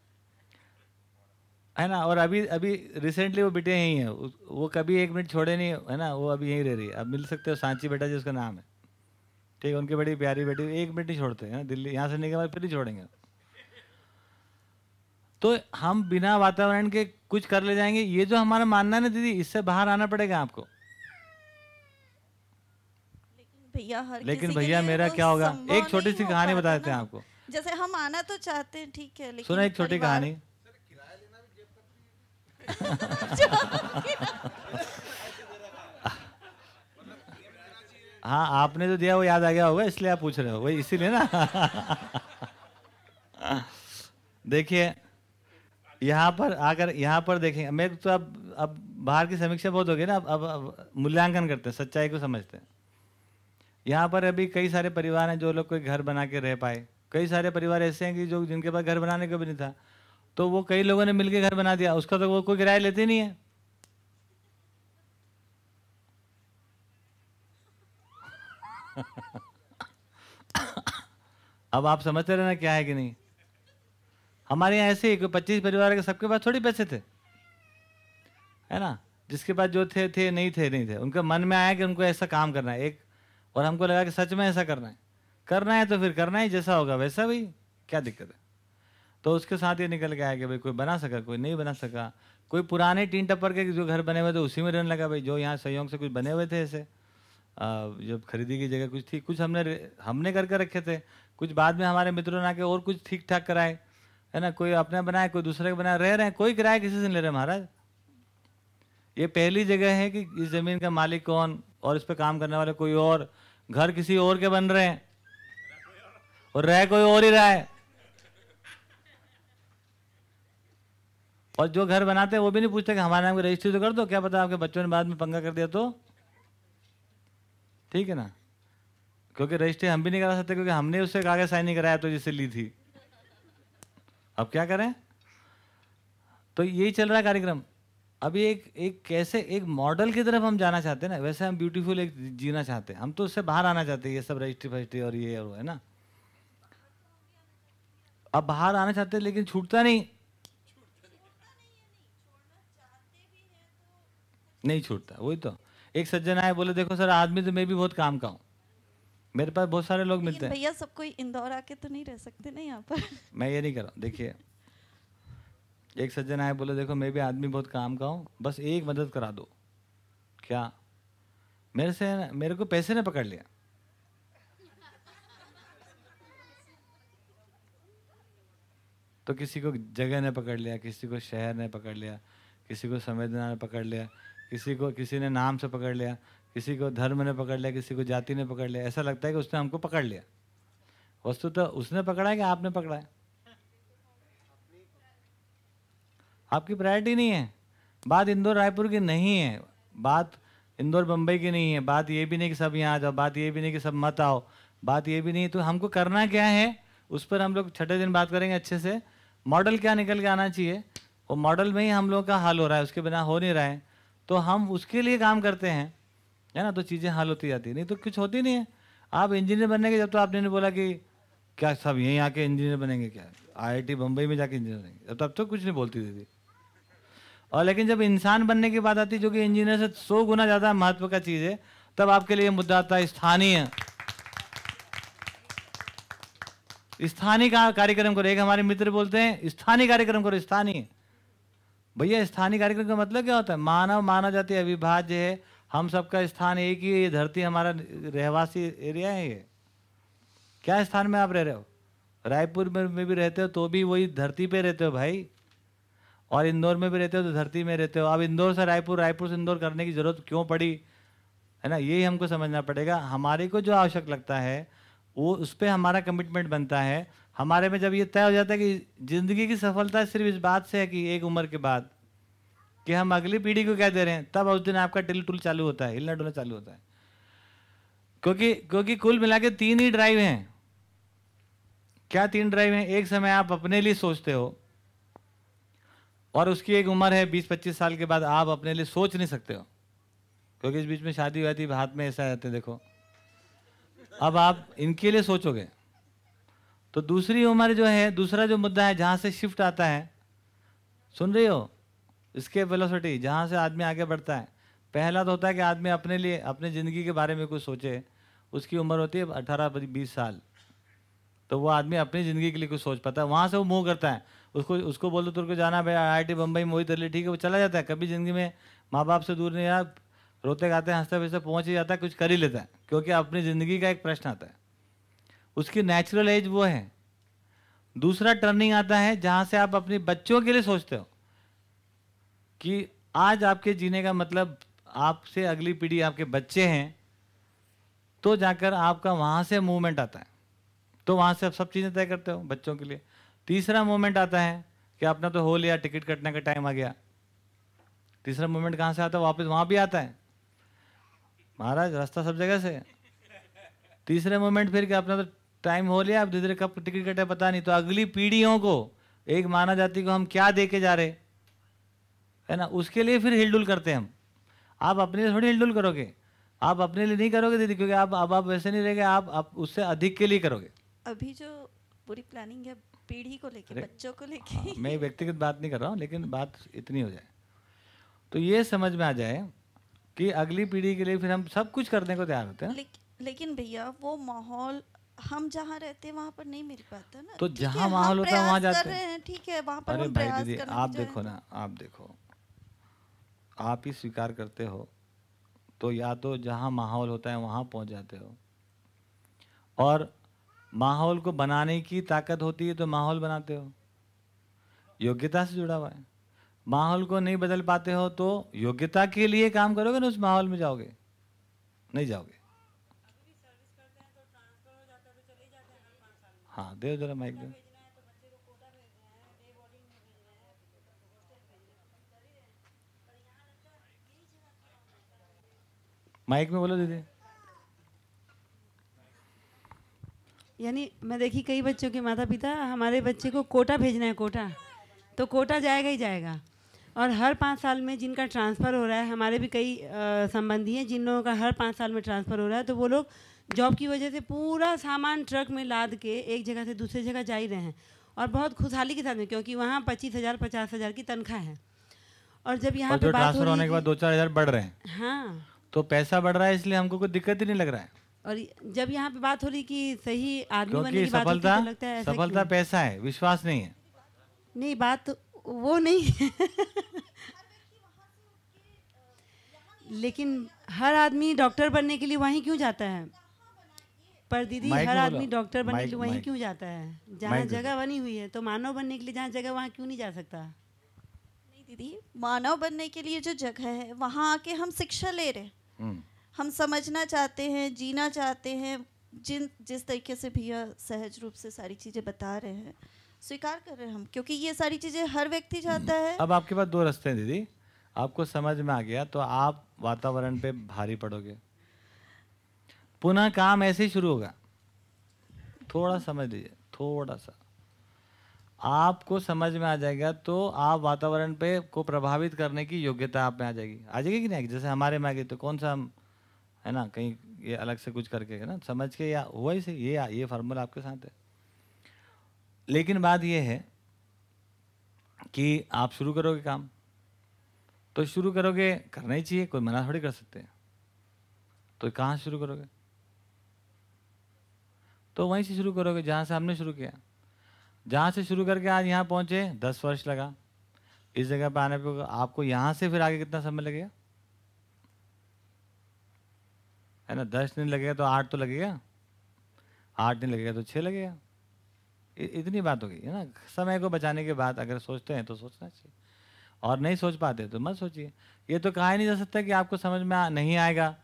है ना? और अभी अभी रिसेंटली वो बेटे यहीं है। वो कभी एक मिनट छोड़े नहीं है ना? वो अभी यहीं रह रही है। अब मिल सकते हो सांची बेटा जी उसका नाम है। ठीक है उनकी बड़ी प्यारी बेटी एक मिनट नहीं छोड़ते हैं दिल्ली यहाँ से निकल फिर नहीं छोड़ेंगे। तो हम बिना वातावरण के कुछ कर ले जाएँगे। ये जो हमारा मानना है ना दीदी इससे बाहर आना पड़ेगा आपको। भैया लेकिन भैया मेरा क्या होगा? एक छोटी सी कहानी बता देते हैं आपको। जैसे हम आना तो चाहते हैं ठीक है लेकिन सुनो एक छोटी कहानी। हाँ आपने जो दिया वो याद आ गया होगा इसलिए आप पूछ रहे हो वही इसीलिए ना। देखिए यहाँ पर आकर यहाँ पर देखें मेरे तो अब अब बाहर की समीक्षा बहुत हो गई ना अब अब, अब मूल्यांकन करते हैं सच्चाई को समझते हैं। यहाँ पर अभी कई सारे परिवार हैं जो लोग कोई घर बना के रह पाए कई सारे परिवार ऐसे हैं कि जो जिनके पास घर बनाने का भी नहीं था। तो वो कई लोगों ने मिलकर घर बना दिया। उसका तो वो कोई किराया लेते नहीं है। अब आप समझते रहना क्या है कि नहीं। हमारे यहाँ ऐसे ही पच्चीस परिवार के सबके पास थोड़ी पैसे थे। है ना? जिसके पास जो थे थे, नहीं थे नहीं थे। उनके मन में आया कि उनको ऐसा काम करना है। एक, और हमको लगा कि सच में ऐसा करना है। करना है तो फिर करना ही, जैसा होगा वैसा भी। क्या दिक्कत है? तो उसके साथ ये निकल के आया कि भाई कोई बना सका, कोई नहीं बना सका। कोई पुराने टीन टप्पर के जो घर बने हुए थे, उसी में रहने लगा भाई, जो यहाँ सहयोग से कुछ बने हुए थे ऐसे। जब खरीदी की जगह कुछ थी, कुछ हमने हमने करके रखे थे। कुछ बाद में हमारे मित्रों ने आके और कुछ ठीक ठाक कराए। है ना, कोई अपने बनाए, कोई दूसरे के बनाए, रह रहे हैं, कोई किराया किसी से ले रहे महाराज। ये पहली जगह है कि इस ज़मीन का मालिक कौन और इस पर काम करने वाले कोई और, घर किसी और के बन रहे हैं। और रह कोई और ही रहा है। और जो घर बनाते हैं, वो भी नहीं पूछते कि हमारे नाम की रजिस्ट्री तो कर दो, क्या पता आपके बच्चों ने बाद में पंगा कर दिया तो? ठीक है ना? क्योंकि रजिस्ट्री हम भी नहीं करा सकते, क्योंकि हमने उससे कागज़ साइन नहीं कराया तो जिससे ली थी। अब क्या करें? तो यही चल रहा है कार्यक्रम। अभी एक एक कैसे, एक मॉडल की तरफ़ हम जाना चाहते हैं ना, वैसे हम ब्यूटीफुल एक जीना चाहते हैं। हम तो उससे बाहर आना चाहते हैं, ये सब रजिस्ट्री फजिस्ट्री और ये और है ना? अब बाहर आना चाहते हैं लेकिन छूटता नहीं। नहीं छूटता वही तो। एक सज्जन आए बोले देखो सर आदमी तो मैं भी बहुत काम का हूँ। मेरे पास बहुत सारे लोग मिलते हैं। भैया सब कोई इंदौर आके तो नहीं रह सकते ना यहाँ पर? मैं ये नहीं कर रहा हूँ देखिए। एक सज्जन आए बोले देखो मैं भी आदमी बहुत काम का हूँ बस एक मदद करा दो। क्या? मेरे से मेरे को पैसे ने पकड़ लिया। तो किसी को जगह ने पकड़ लिया, किसी को शहर ने पकड़ लिया, किसी को संवेदना ने पकड़ लिया, किसी को, किसी ने नाम से पकड़ लिया, किसी को धर्म ने पकड़ लिया, किसी को जाति ने पकड़ लिया, ऐसा लगता है कि उसने हमको पकड़ लिया। वस्तु तो उसने पकड़ा है कि आपने पकड़ा है? आपकी प्रायोरिटी नहीं है। बात इंदौर रायपुर की नहीं है। बात इंदौर बम्बई की नहीं है। बात ये भी नहीं कि सब यहाँ आ जाओ, बात ये भी नहीं कि सब मत आओ, बात ये भी नहीं। तो हमको करना क्या है? उस पर हम लोग छठे दिन बात करेंगे अच्छे से। मॉडल क्या निकल के आना चाहिए? वो मॉडल में ही हम लोग का हाल हो रहा है, उसके बिना हो नहीं रहा है। तो हम उसके लिए काम करते हैं, है ना? तो चीज़ें हल होती जाती नहीं तो कुछ होती नहीं है। आप इंजीनियर बनने के जब तो आपने बोला कि क्या सब यहीं आके इंजीनियर बनेंगे क्या? आईआईटी बम्बई में जाके इंजीनियर बनेंगे। तब तो कुछ नहीं बोलती थी। और लेकिन जब इंसान बनने की बात आती, जो कि इंजीनियर से सौ गुना ज़्यादा महत्व का चीज़ है, तब आपके लिए मुद्दा आता है, स्थानीय। स्थानीय कार्यक्रम करो। एक हमारे मित्र बोलते हैं स्थानीय कार्यक्रम करो स्थानीय। भैया स्थानीय कार्यक्रम का मतलब क्या होता है? मानव मानव जाति अविभाज्य है। हम सबका स्थान एक ही है ये धरती हमारा रहवासी एरिया है ये। क्या स्थान में आप रह रहे हो? रायपुर में, में भी रहते हो तो भी वही धरती पे रहते हो भाई। और इंदौर में भी रहते हो तो धरती में रहते हो। अब इंदौर से रायपुर रायपुर से इंदौर करने की ज़रूरत क्यों पड़ी? है ना यही हमको समझना पड़ेगा। हमारे को जो आवश्यक लगता है वो उस पर हमारा कमिटमेंट बनता है। हमारे में जब ये तय हो जाता है कि ज़िंदगी की सफलता सिर्फ़ इस बात से है कि एक उम्र के बाद कि हम अगली पीढ़ी को क्या दे रहे हैं, तब उस दिन आपका टिल टुल चालू होता है, हिलना डुलना चालू होता है। क्योंकि क्योंकि कुल मिला के तीन ही ड्राइव हैं। क्या तीन ड्राइव हैं? एक समय आप अपने लिए सोचते हो और उसकी एक उम्र है बीस पच्चीस साल के बाद आप अपने लिए सोच नहीं सकते हो। क्योंकि इस बीच में शादी वादी, हाथ में ऐसा रहते देखो। अब आप इनके लिए सोचोगे। तो दूसरी उम्र जो है, दूसरा जो मुद्दा है, जहाँ से शिफ्ट आता है, सुन रही हो? इसके वेलोसिटी जहाँ से आदमी आगे बढ़ता है। पहला तो होता है कि आदमी अपने लिए, अपने ज़िंदगी के बारे में कुछ सोचे। उसकी उम्र होती है अठारह, बीस साल। तो वो आदमी अपनी ज़िंदगी के लिए कुछ सोच पाता है। वहाँ से वो मूव करता है। उसको उसको बोल दो, तुरको जाना भाई आई आई टी बम्बई मोही तरली ठीक है, वो चला जाता है। कभी ज़िंदगी में माँ बाप से दूर नहीं रहा। रोते गाते हँसते वैसे पहुँच ही जाता है, कुछ कर ही लेता है, क्योंकि अपनी ज़िंदगी का एक प्रश्न आता है। उसकी नेचुरल एज वो है। दूसरा टर्निंग आता है, जहाँ से आप अपने बच्चों के लिए सोचते हो, कि आज आपके जीने का मतलब आपसे अगली पीढ़ी आपके बच्चे हैं तो जाकर आपका वहाँ से मूवमेंट आता है। तो वहाँ से आप सब चीज़ें तय करते हो बच्चों के लिए। तीसरा मोमेंट आता है कि आपने तो हो लिया टिकट कटने का टाइम आ गया। तीसरा मोमेंट कहाँ से आता है? वापस वहाँ भी आता है। महाराज रास्ता सब जगह से। तीसरे मोमेंट फिर कि अपना तो टाइम हो लिया अब धीरे धीरे कब टिकट कटे पता नहीं। तो अगली पीढ़ियों को एक माना जाति को हम क्या दे के जा रहे? है ना? उसके लिए फिर हिलडुल करते हैं हम। आप अपने लिए थोड़ी हिलडुल करोगे। आप अपने लिए नहीं करोगे दीदी क्योंकि आप अब आप वैसे नहीं रहेंगे आप, आप उससे अधिक के लिए करोगे। अभी जो पूरी प्लानिंग है पीढ़ी को लेके बच्चों को लेके। हाँ, मैं व्यक्तिगत बात नहीं कर रहा हूँ लेकिन बात इतनी हो जाए। तो ये समझ में आ जाए कि अगली पीढ़ी के लिए फिर हम सब कुछ करने को तैयार होते हैं लेक, लेकिन भैया वो माहौल हम जहाँ रहते हैं वहाँ पर नहीं मिल पाता ना। तो जहाँ माहौल होता है वहाँ जाते हैं। ठीक है वहाँ पर अरे भाई दीदी आप देखो ना आप देखो। आप ही स्वीकार करते हो तो या तो जहाँ माहौल होता है वहाँ पहुँच जाते हो। और माहौल को बनाने की ताकत होती है तो माहौल बनाते हो। योग्यता से जुड़ा हुआ है। माहौल को नहीं बदल पाते हो तो योग्यता के लिए काम करोगे ना उस माहौल में जाओगे? नहीं जाओगे? हाँ दे जरा माइक दे। माइक में बोलो दीदी। यानी मैं देखी कई बच्चों के माता पिता हमारे बच्चे को कोटा भेजना है, कोटा। तो कोटा जाएगा ही जाएगा। और हर पाँच साल में जिनका ट्रांसफ़र हो रहा है हमारे भी कई संबंधी हैं जिन लोगों का हर पाँच साल में ट्रांसफ़र हो रहा है तो वो लोग जॉब की वजह से पूरा सामान ट्रक में लाद के एक जगह से दूसरी जगह जा ही रहे हैं और बहुत खुशहाली के साथ में क्योंकि वहाँ पच्चीस हज़ार पचास हज़ार की तनख्वाह है। और जब यहाँ पे बात हो रही होने के बाद दो चार हज़ार बढ़ रहे हैं। हाँ। तो पैसा बढ़ रहा है इसलिए हमको कोई दिक्कत ही नहीं लग रहा है। और जब यहाँ पे बात हो रही कि सही आदमी बनने की बात सफलता तो लगता है सफलता? पैसा है विश्वास नहीं है। नहीं बात वो नहीं लेकिन हर आदमी डॉक्टर बनने के लिए वहीं क्यों जाता है? पर दीदी हर आदमी डॉक्टर बनने के लिए वहीं क्यों जाता है? जहाँ जगह बनी हुई है तो मानव बनने के लिए जहाँ जगह वहाँ क्यों नहीं जा सकता? नहीं दीदी मानव बनने के लिए जो जगह है वहाँ आके हम शिक्षा ले रहे हम्म, हम समझना चाहते हैं जीना चाहते हैं जिन जिस तरीके से भैया सहज रूप से सारी चीज़ें बता रहे हैं। स्वीकार कर रहे हैं हम क्योंकि ये सारी चीज़ें हर व्यक्ति चाहता है। अब आपके पास दो रास्ते हैं दीदी। आपको समझ में आ गया तो आप वातावरण पे भारी पड़ोगे। पुनः काम ऐसे ही शुरू होगा। थोड़ा समझ लीजिए थोड़ा सा। आपको समझ में आ जाएगा तो आप वातावरण पे को प्रभावित करने की योग्यता आप में आ जाएगी। आ जाएगी कि नहीं? आएगी? जैसे हमारे में आ गई तो कौन सा हम है ना कहीं ये अलग से कुछ करके है ना समझ के या हुआ ही सही ये ये फार्मूला आपके साथ है। लेकिन बात यह है कि आप शुरू करोगे काम तो शुरू करोगे करना ही चाहिए, कोई मना थोड़ी कर सकते हैं। तो कहाँ शुरू करोगे? तो वहीं से शुरू करोगे, जहाँ से हमने शुरू किया। जहाँ से शुरू करके आज यहाँ पहुँचे, दस वर्ष लगा। इस जगह पर आने पर आपको यहाँ से फिर आगे कितना समय लगेगा? है ना, दस दिन लगेगा तो आठ तो लगेगा, आठ दिन लगेगा तो छः लगेगा। इतनी बात होगी है ना? समय को बचाने के बाद अगर सोचते हैं तो सोचना चाहिए। और नहीं सोच पाते तो मत सोचिए। ये तो कहा ही नहीं जा सकता कि आपको समझ में आ, नहीं आएगा।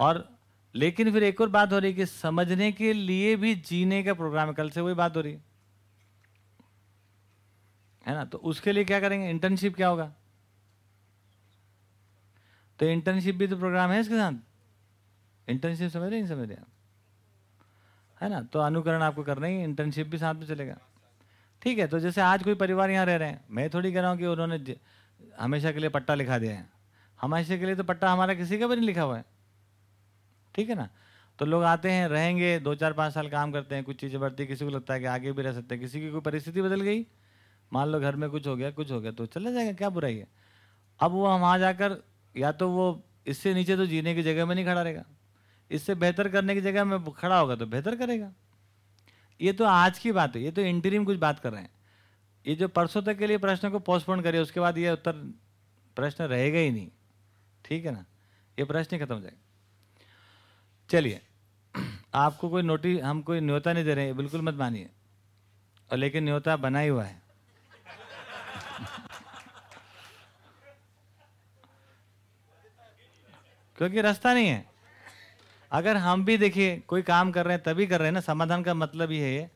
और लेकिन फिर एक और बात हो रही है कि समझने के लिए भी जीने का प्रोग्राम है। कल से वही बात हो रही है। है ना? तो उसके लिए क्या करेंगे? इंटर्नशिप क्या होगा? तो इंटर्नशिप भी तो प्रोग्राम है इसके साथ। इंटर्नशिप समझ रहे हैं, नहीं समझ रहे आप? है ना? तो अनुकरण आपको करना ही इंटर्नशिप भी साथ में चलेगा। ठीक है तो जैसे आज कोई परिवार यहाँ रह रहे हैं, मैं थोड़ी कह रहा हूँ कि उन्होंने हमेशा के लिए पट्टा लिखा दिया है। हमेशा के लिए तो पट्टा हमारा किसी का भी नहीं लिखा हुआ है। ठीक है ना? तो लोग आते हैं, रहेंगे, दो चार पाँच साल काम करते हैं, कुछ चीज़ें बढ़ती किसी को लगता है कि आगे भी रह सकते हैं, किसी की कोई परिस्थिति बदल गई। मान लो घर में कुछ हो गया, कुछ हो गया तो चला जाएगा, क्या बुराई है? अब वो वहाँ जाकर या तो वो इससे नीचे तो जीने की जगह में नहीं खड़ा रहेगा। इससे बेहतर करने की जगह में खड़ा होगा तो बेहतर करेगा। ये तो आज की बात है, ये तो इंटरिम कुछ बात कर रहे हैं। ये जो परसों तक के लिए प्रश्न को पोस्टपोन करिए, उसके बाद ये उत्तर, प्रश्न रहेगा ही नहीं। ठीक है ना? ये प्रश्न ही खत्म हो जाएगा। चलिए, आपको कोई नोटिस हम कोई न्योता नहीं दे रहे बिल्कुल मत मानिए। और लेकिन न्योता बना ही हुआ है। क्योंकि रास्ता नहीं है। अगर हम भी देखिए, कोई काम कर रहे हैं, तभी कर रहे हैं ना, समाधान का मतलब ये है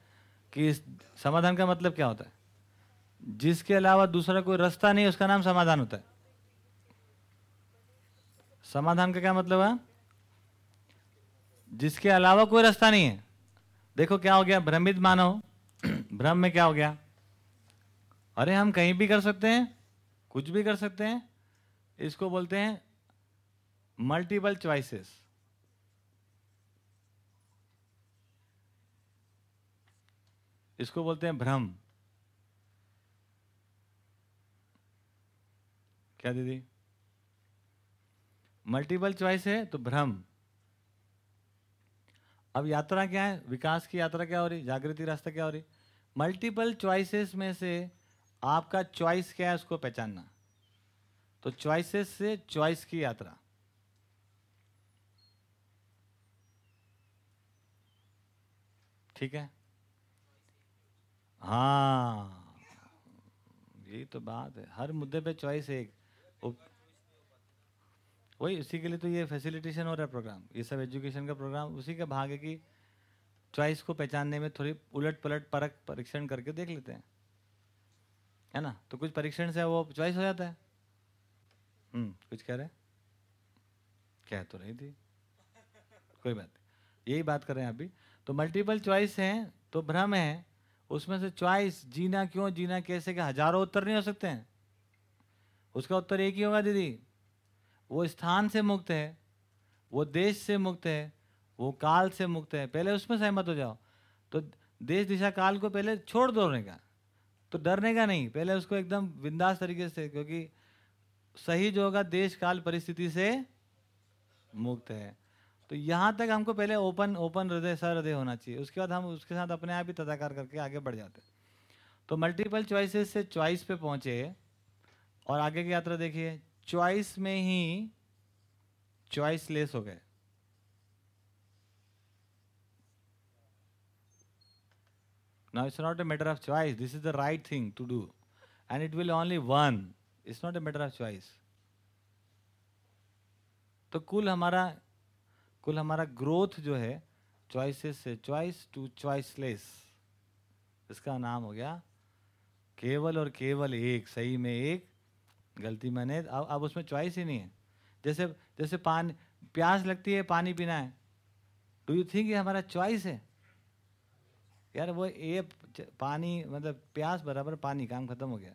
कि समाधान का मतलब क्या होता है? जिसके अलावा दूसरा कोई रास्ता नहीं उसका नाम समाधान होता है। समाधान का क्या मतलब है? जिसके अलावा कोई रास्ता नहीं है। देखो क्या हो गया, भ्रमित मानव भ्रम में क्या हो गया? अरे हम कहीं भी कर सकते हैं, कुछ भी कर सकते हैं, इसको बोलते हैं मल्टीपल चॉइसेस इसको बोलते हैं भ्रम। क्या दीदी? मल्टीपल चॉइस है तो भ्रम। अब यात्रा क्या है? विकास की यात्रा क्या हो रही? जागृति रास्ता क्या हो रही? मल्टीपल चॉइसेस में से आपका चॉइस क्या है उसको पहचानना। तो चॉइसेस से चॉइस की यात्रा। ठीक है? हाँ। यही तो बात है। हर मुद्दे पे चॉइस एक। वही उसी के लिए तो ये फैसिलिटेशन हो रहा है प्रोग्राम ये सब एजुकेशन का प्रोग्राम उसी का भाग है कि चॉइस को पहचानने में थोड़ी उलट पलट परख परीक्षण करके देख लेते हैं। है ना? तो कुछ परीक्षण से वो चॉइस हो जाता है। हम्म कुछ कह रहे कह तो रही थी। कोई बात नहीं। यही बात कर रहे हैं अभी। तो मल्टीपल चॉइस हैं तो भ्रम है। उसमें से चॉइस जीना क्यों, जीना कैसे, के हज़ारों उत्तर नहीं हो सकते हैं। उसका उत्तर एक ही होगा, दीदी। वो स्थान से मुक्त है, वो देश से मुक्त है, वो काल से मुक्त है। पहले उसमें सहमत हो जाओ। तो देश दिशा काल को पहले छोड़ दौड़ने का। तो डरने का नहीं, पहले उसको एकदम बिंदास तरीके से, क्योंकि सही जो होगा, देश काल परिस्थिति से मुक्त है। तो यहाँ तक हमको पहले ओपन ओपन हृदय, सहृदय होना चाहिए उसके बाद हम उसके साथ अपने आप ही तदाकार करके आगे बढ़ जाते तो मल्टीपल चॉइसेस से चॉइस पे पहुँचे और आगे की यात्रा देखिए चॉइस में ही चॉइस लेस हो गए Now it's not a matter of choice. This is the right thing to do. And it will only one. It's not a matter of choice. तो कुल हमारा कुल हमारा ग्रोथ जो है चॉइसेस से चॉइस टू चॉइसलेस इसका नाम हो गया, केवल और केवल एक, सही में एक, गलती मैंने, अब अब उसमें चॉइस ही नहीं है। जैसे जैसे पान, प्यास लगती है, पानी पीना है डू यू थिंक ये हमारा चॉइस है? यार वो ये पानी मतलब प्यास बराबर पानी, काम खत्म हो गया,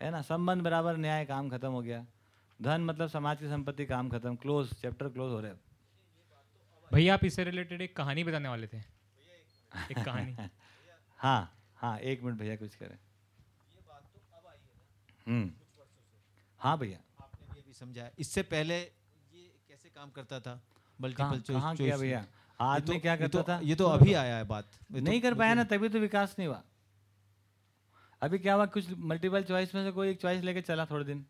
है ना? संबंध बराबर, न्याय, काम खत्म हो गया, धन मतलब समाज की संपत्ति, काम खत्म क्लोज चैप्टर क्लोज हो रहे हैं। भैया आप इससे रिलेटेड एक कहानी बताने वाले थे। एक कहानी। हाँ हाँ एक मिनट भैया कुछ करें। हम्म। हाँ भैया। आपने भी अभी समझाया। इससे पहले ये कैसे काम करता था? मल्टीपल कहाँ किया भैया? आदमी क्या करता था? ये तो अभी आया है बात। ये तो नहीं कर पाया ना तभी तो विकास नहीं हुआ। अभी क्या हुआ कुछ मल्टीपल चॉइस में से कोई एक चॉइस लेके चला थोड़े दिन।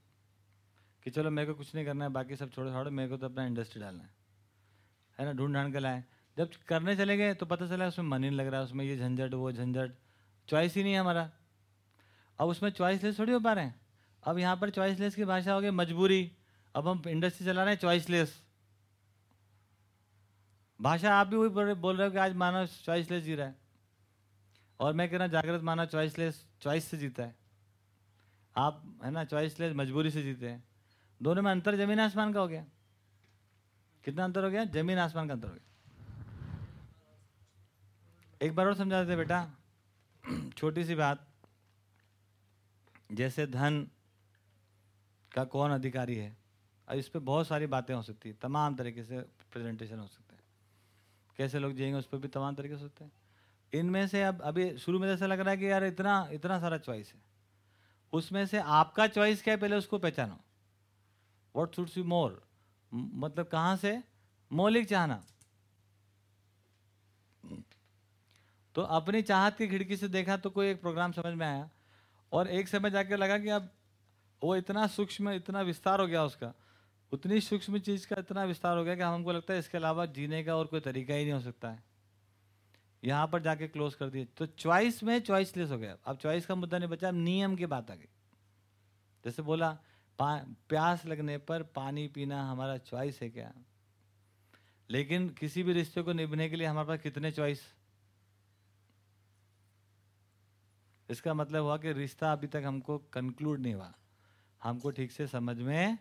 कि चलो मेरे को कुछ नहीं करना है बाकी सब छोड़ो छोड़ो मेरे को तो अपना इंडस्ट्री डालना है। है ना, ढूंढ ढांड के लाए जब करने चले गए तो पता चला उसमें मन ही लग रहा है उसमें ये झंझट, वो झंझट। चॉइस ही नहीं है हमारा। अब उसमें चॉइस लेस थोड़ी हो पा रहे हैं। अब यहाँ पर चॉइस लेस की भाषा हो गई मजबूरी। अब हम इंडस्ट्री चला रहे हैं चॉइस लेस भाषा आप भी वही बोल रहे- बोल रहे हो कि आज मानव चॉइस लेस जी रहा है। और मैं कह रहा हूँ, जागृत मानव चॉइस लेस चॉइस से जीता है। आप, है ना चॉइस लेस मजबूरी से जीते हैं। दोनों में अंतर ज़मीन आसमान का हो गया। कितना अंतर हो गया? ज़मीन, आसमान का अंतर हो गया। एक बार और समझा देते बेटा। छोटी सी बात। जैसे धन का कौन अधिकारी है? अब इस पर बहुत सारी बातें हो सकती है। तमाम तरीके से प्रेजेंटेशन हो सकते हैं। कैसे लोग जिएँगे उस पर भी तमाम तरीके से होते हैं। इनमें से अब, अभी शुरू में जैसा लग रहा है कि यार इतना इतना सारा चॉइस है। उसमें से आपका चॉइस क्या है? पहले उसको पहचानो। व्हाट सूट्स यू मोर मतलब कहाँ से? मौलिक चाहना। तो अपनी चाहत की खिड़की से देखा तो कोई एक प्रोग्राम समझ में आया और एक समय जाके लगा कि अब वो इतना सूक्ष्म, इतना विस्तार हो गया उसका। उतनी सूक्ष्म चीज़ का इतना विस्तार हो गया कि हमको लगता है इसके अलावा जीने का और कोई तरीका ही नहीं हो सकता है। यहाँ पर जाके क्लोज कर दिए। तो चॉइस में चॉइसलेस हो गया अब चॉइस का मुद्दा नहीं बचा, अब नियम की बात आ गई। जैसे बोला प्यास लगने पर पानी पीना हमारा चॉइस है क्या? लेकिन किसी भी रिश्ते को निभने के लिए हमारे पास कितने चॉइस इसका मतलब हुआ कि रिश्ता अभी तक हमको कंक्लूड नहीं हुआ। हमको ठीक से समझ में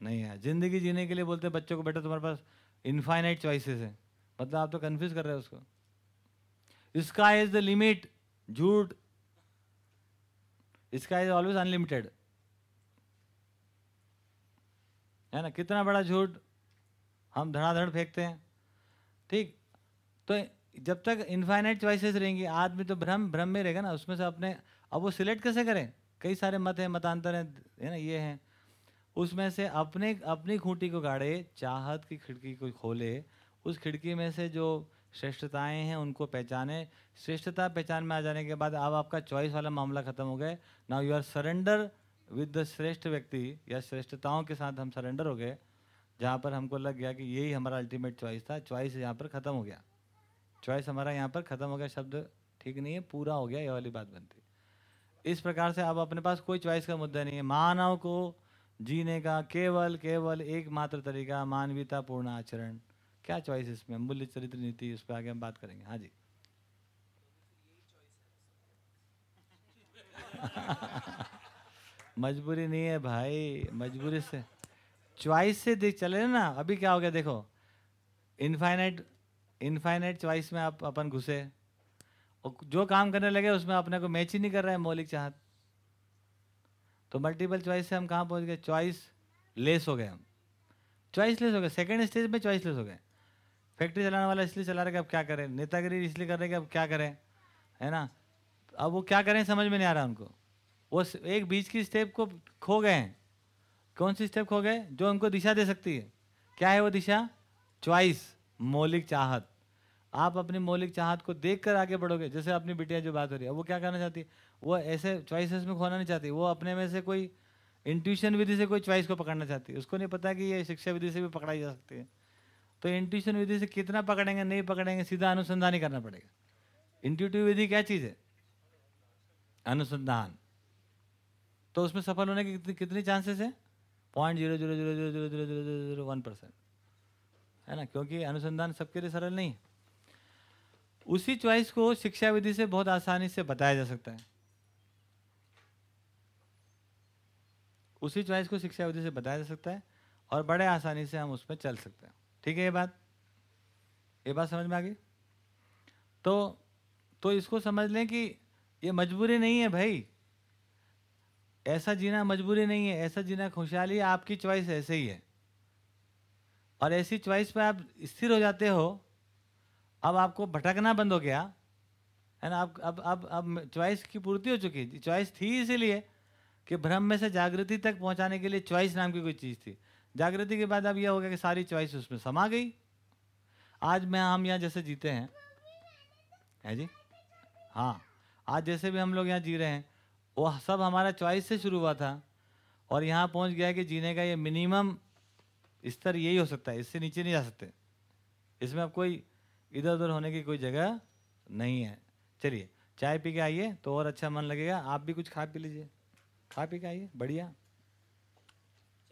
नहीं आया। ज़िंदगी जीने के लिए बोलते बच्चों को बेटा, तुम्हारे पास इनफाइनाइट चॉइसेस है। मतलब आप तो कंफ्यूज कर रहे हो उसको। इसका इज़ द लिमिट झूठ। इसका इज़ ऑलवेज अनलिमिटेड है ना? कितना बड़ा झूठ हम धड़ाधड़ फेंकते हैं। ठीक? तो जब तक इनफाइनाइट चॉइसेस रहेंगी, आदमी तो भ्रम भ्रम में रहेगा ना, उसमें से अपने, अब वो सिलेक्ट कैसे करें? कई सारे मत हैं, मतांतर हैं, है ना, ये हैं। उसमें से अपने, अपनी खूंटी को गाड़े, चाहत की खिड़की को खोले, उस खिड़की में से जो श्रेष्ठताएँ हैं, उनको पहचाने। श्रेष्ठता पहचान में आ जाने के बाद अब आपका चॉइस वाला मामला खत्म हो गया। Now you are surrender with the श्रेष्ठ व्यक्ति या श्रेष्ठताओं के साथ हम सरेंडर हो गए जहाँ पर हमको लग गया कि यही हमारा अल्टीमेट चॉइस था। चॉइस यहाँ पर ख़त्म हो गया। चॉइस हमारा यहाँ पर ख़त्म हो गया। शब्द ठीक नहीं है पूरा हो गया ये वाली बात बनती इस प्रकार से अब अपने पास कोई चॉइस का मुद्दा नहीं है। मानव को जीने का केवल केवल एकमात्र तरीका मानवीयता पूर्ण आचरण। क्या चॉइस इसमें? मूल्य चरित्र नीति उस पर आगे हम बात करेंगे। हाँ जी। मजबूरी नहीं है भाई, मजबूरी से। चॉइस से देख, चले ना, अभी क्या हो गया देखो। इनफाइनाइट इनफाइनाइट चॉइस में आप अपन घुसे। और जो काम करने लगे उसमें अपने को मैच ही नहीं कर रहा है मौलिक चाहत। तो मल्टीपल चॉइस से हम कहाँ पहुँच गए? चॉइस लेस हो गए हम। चॉइस लेस हो गए। सेकेंड स्टेज में चॉइस लेस हो गए। फैक्ट्री चलाने वाला इसलिए चला रहे कि अब क्या करें? नेतागिरी इसलिए कर रहे कि अब क्या करें? है ना? अब वो क्या करें समझ में नहीं आ रहा उनको। वो एक बीच की स्टेप को खो गए हैं। कौन सी स्टेप खो गए? जो उनको दिशा दे सकती है। क्या है वो दिशा? चॉइस मौलिक चाहत। आप अपनी मौलिक चाहत को देख कर आगे बढ़ोगे। जैसे अपनी बिटिया जो बात हो रही है, वो क्या करना चाहती है? वो ऐसे चॉइसेस में खोना नहीं चाहती। वो अपने में से कोई इंट्यूशन विधि से कोई चॉइस को पकड़ना चाहती है। उसको नहीं पता कि ये शिक्षा विधि से भी पकड़ाई जा सकती है। तो इंट्यूशन विधि से कितना पकड़ेंगे, नहीं पकड़ेंगे, सीधा अनुसंधान ही करना पड़ेगा। इंट्यूटिव विधि क्या चीज़ है? अनुसंधान। तो उसमें सफल होने की कितनी कितनी चांसेस है? Point zero zero zero zero zero zero zero zero zero one percent है ना? क्योंकि अनुसंधान सबके लिए सरल नहीं उसी चॉइस को शिक्षा विधि से बहुत आसानी से बताया जा सकता है। उसी चॉइस को शिक्षा विधि से बताया जा सकता है और बड़े आसानी से हम उसमें चल सकते हैं। ठीक है ये बात? ये बात समझ में आ गई? तो तो इसको समझ लें कि ये मजबूरी नहीं है भाई। ऐसा जीना मजबूरी नहीं है, ऐसा जीना खुशहाली आपकी चॉइस ऐसे ही है। और ऐसी चॉइस पे आप स्थिर हो जाते हो, अब आपको भटकना बंद हो गया है ना अब अब अब अब चॉइस की पूर्ति हो चुकी चॉइस थी इसीलिए कि भ्रम में से जागृति तक पहुँचाने के लिए चॉइस नाम की कोई चीज़ थी। जागृति के बाद अब यह हो गया कि सारी चॉइस उसमें समा गई। आज मैं, हम यहाँ जैसे जीते हैं, है जी? हाँ आज जैसे भी हम लोग यहाँ जी रहे हैं वो सब हमारा चॉइस से शुरू हुआ था। और यहाँ पहुँच गया कि जीने का ये मिनिमम स्तर यही हो सकता है, इससे नीचे नहीं जा सकते। इसमें अब कोई इधर उधर होने की कोई जगह नहीं है। चलिए, चाय पी के आइए तो और अच्छा मन लगेगा। आप भी कुछ खा पी लीजिए। खा पी के आइए, बढ़िया।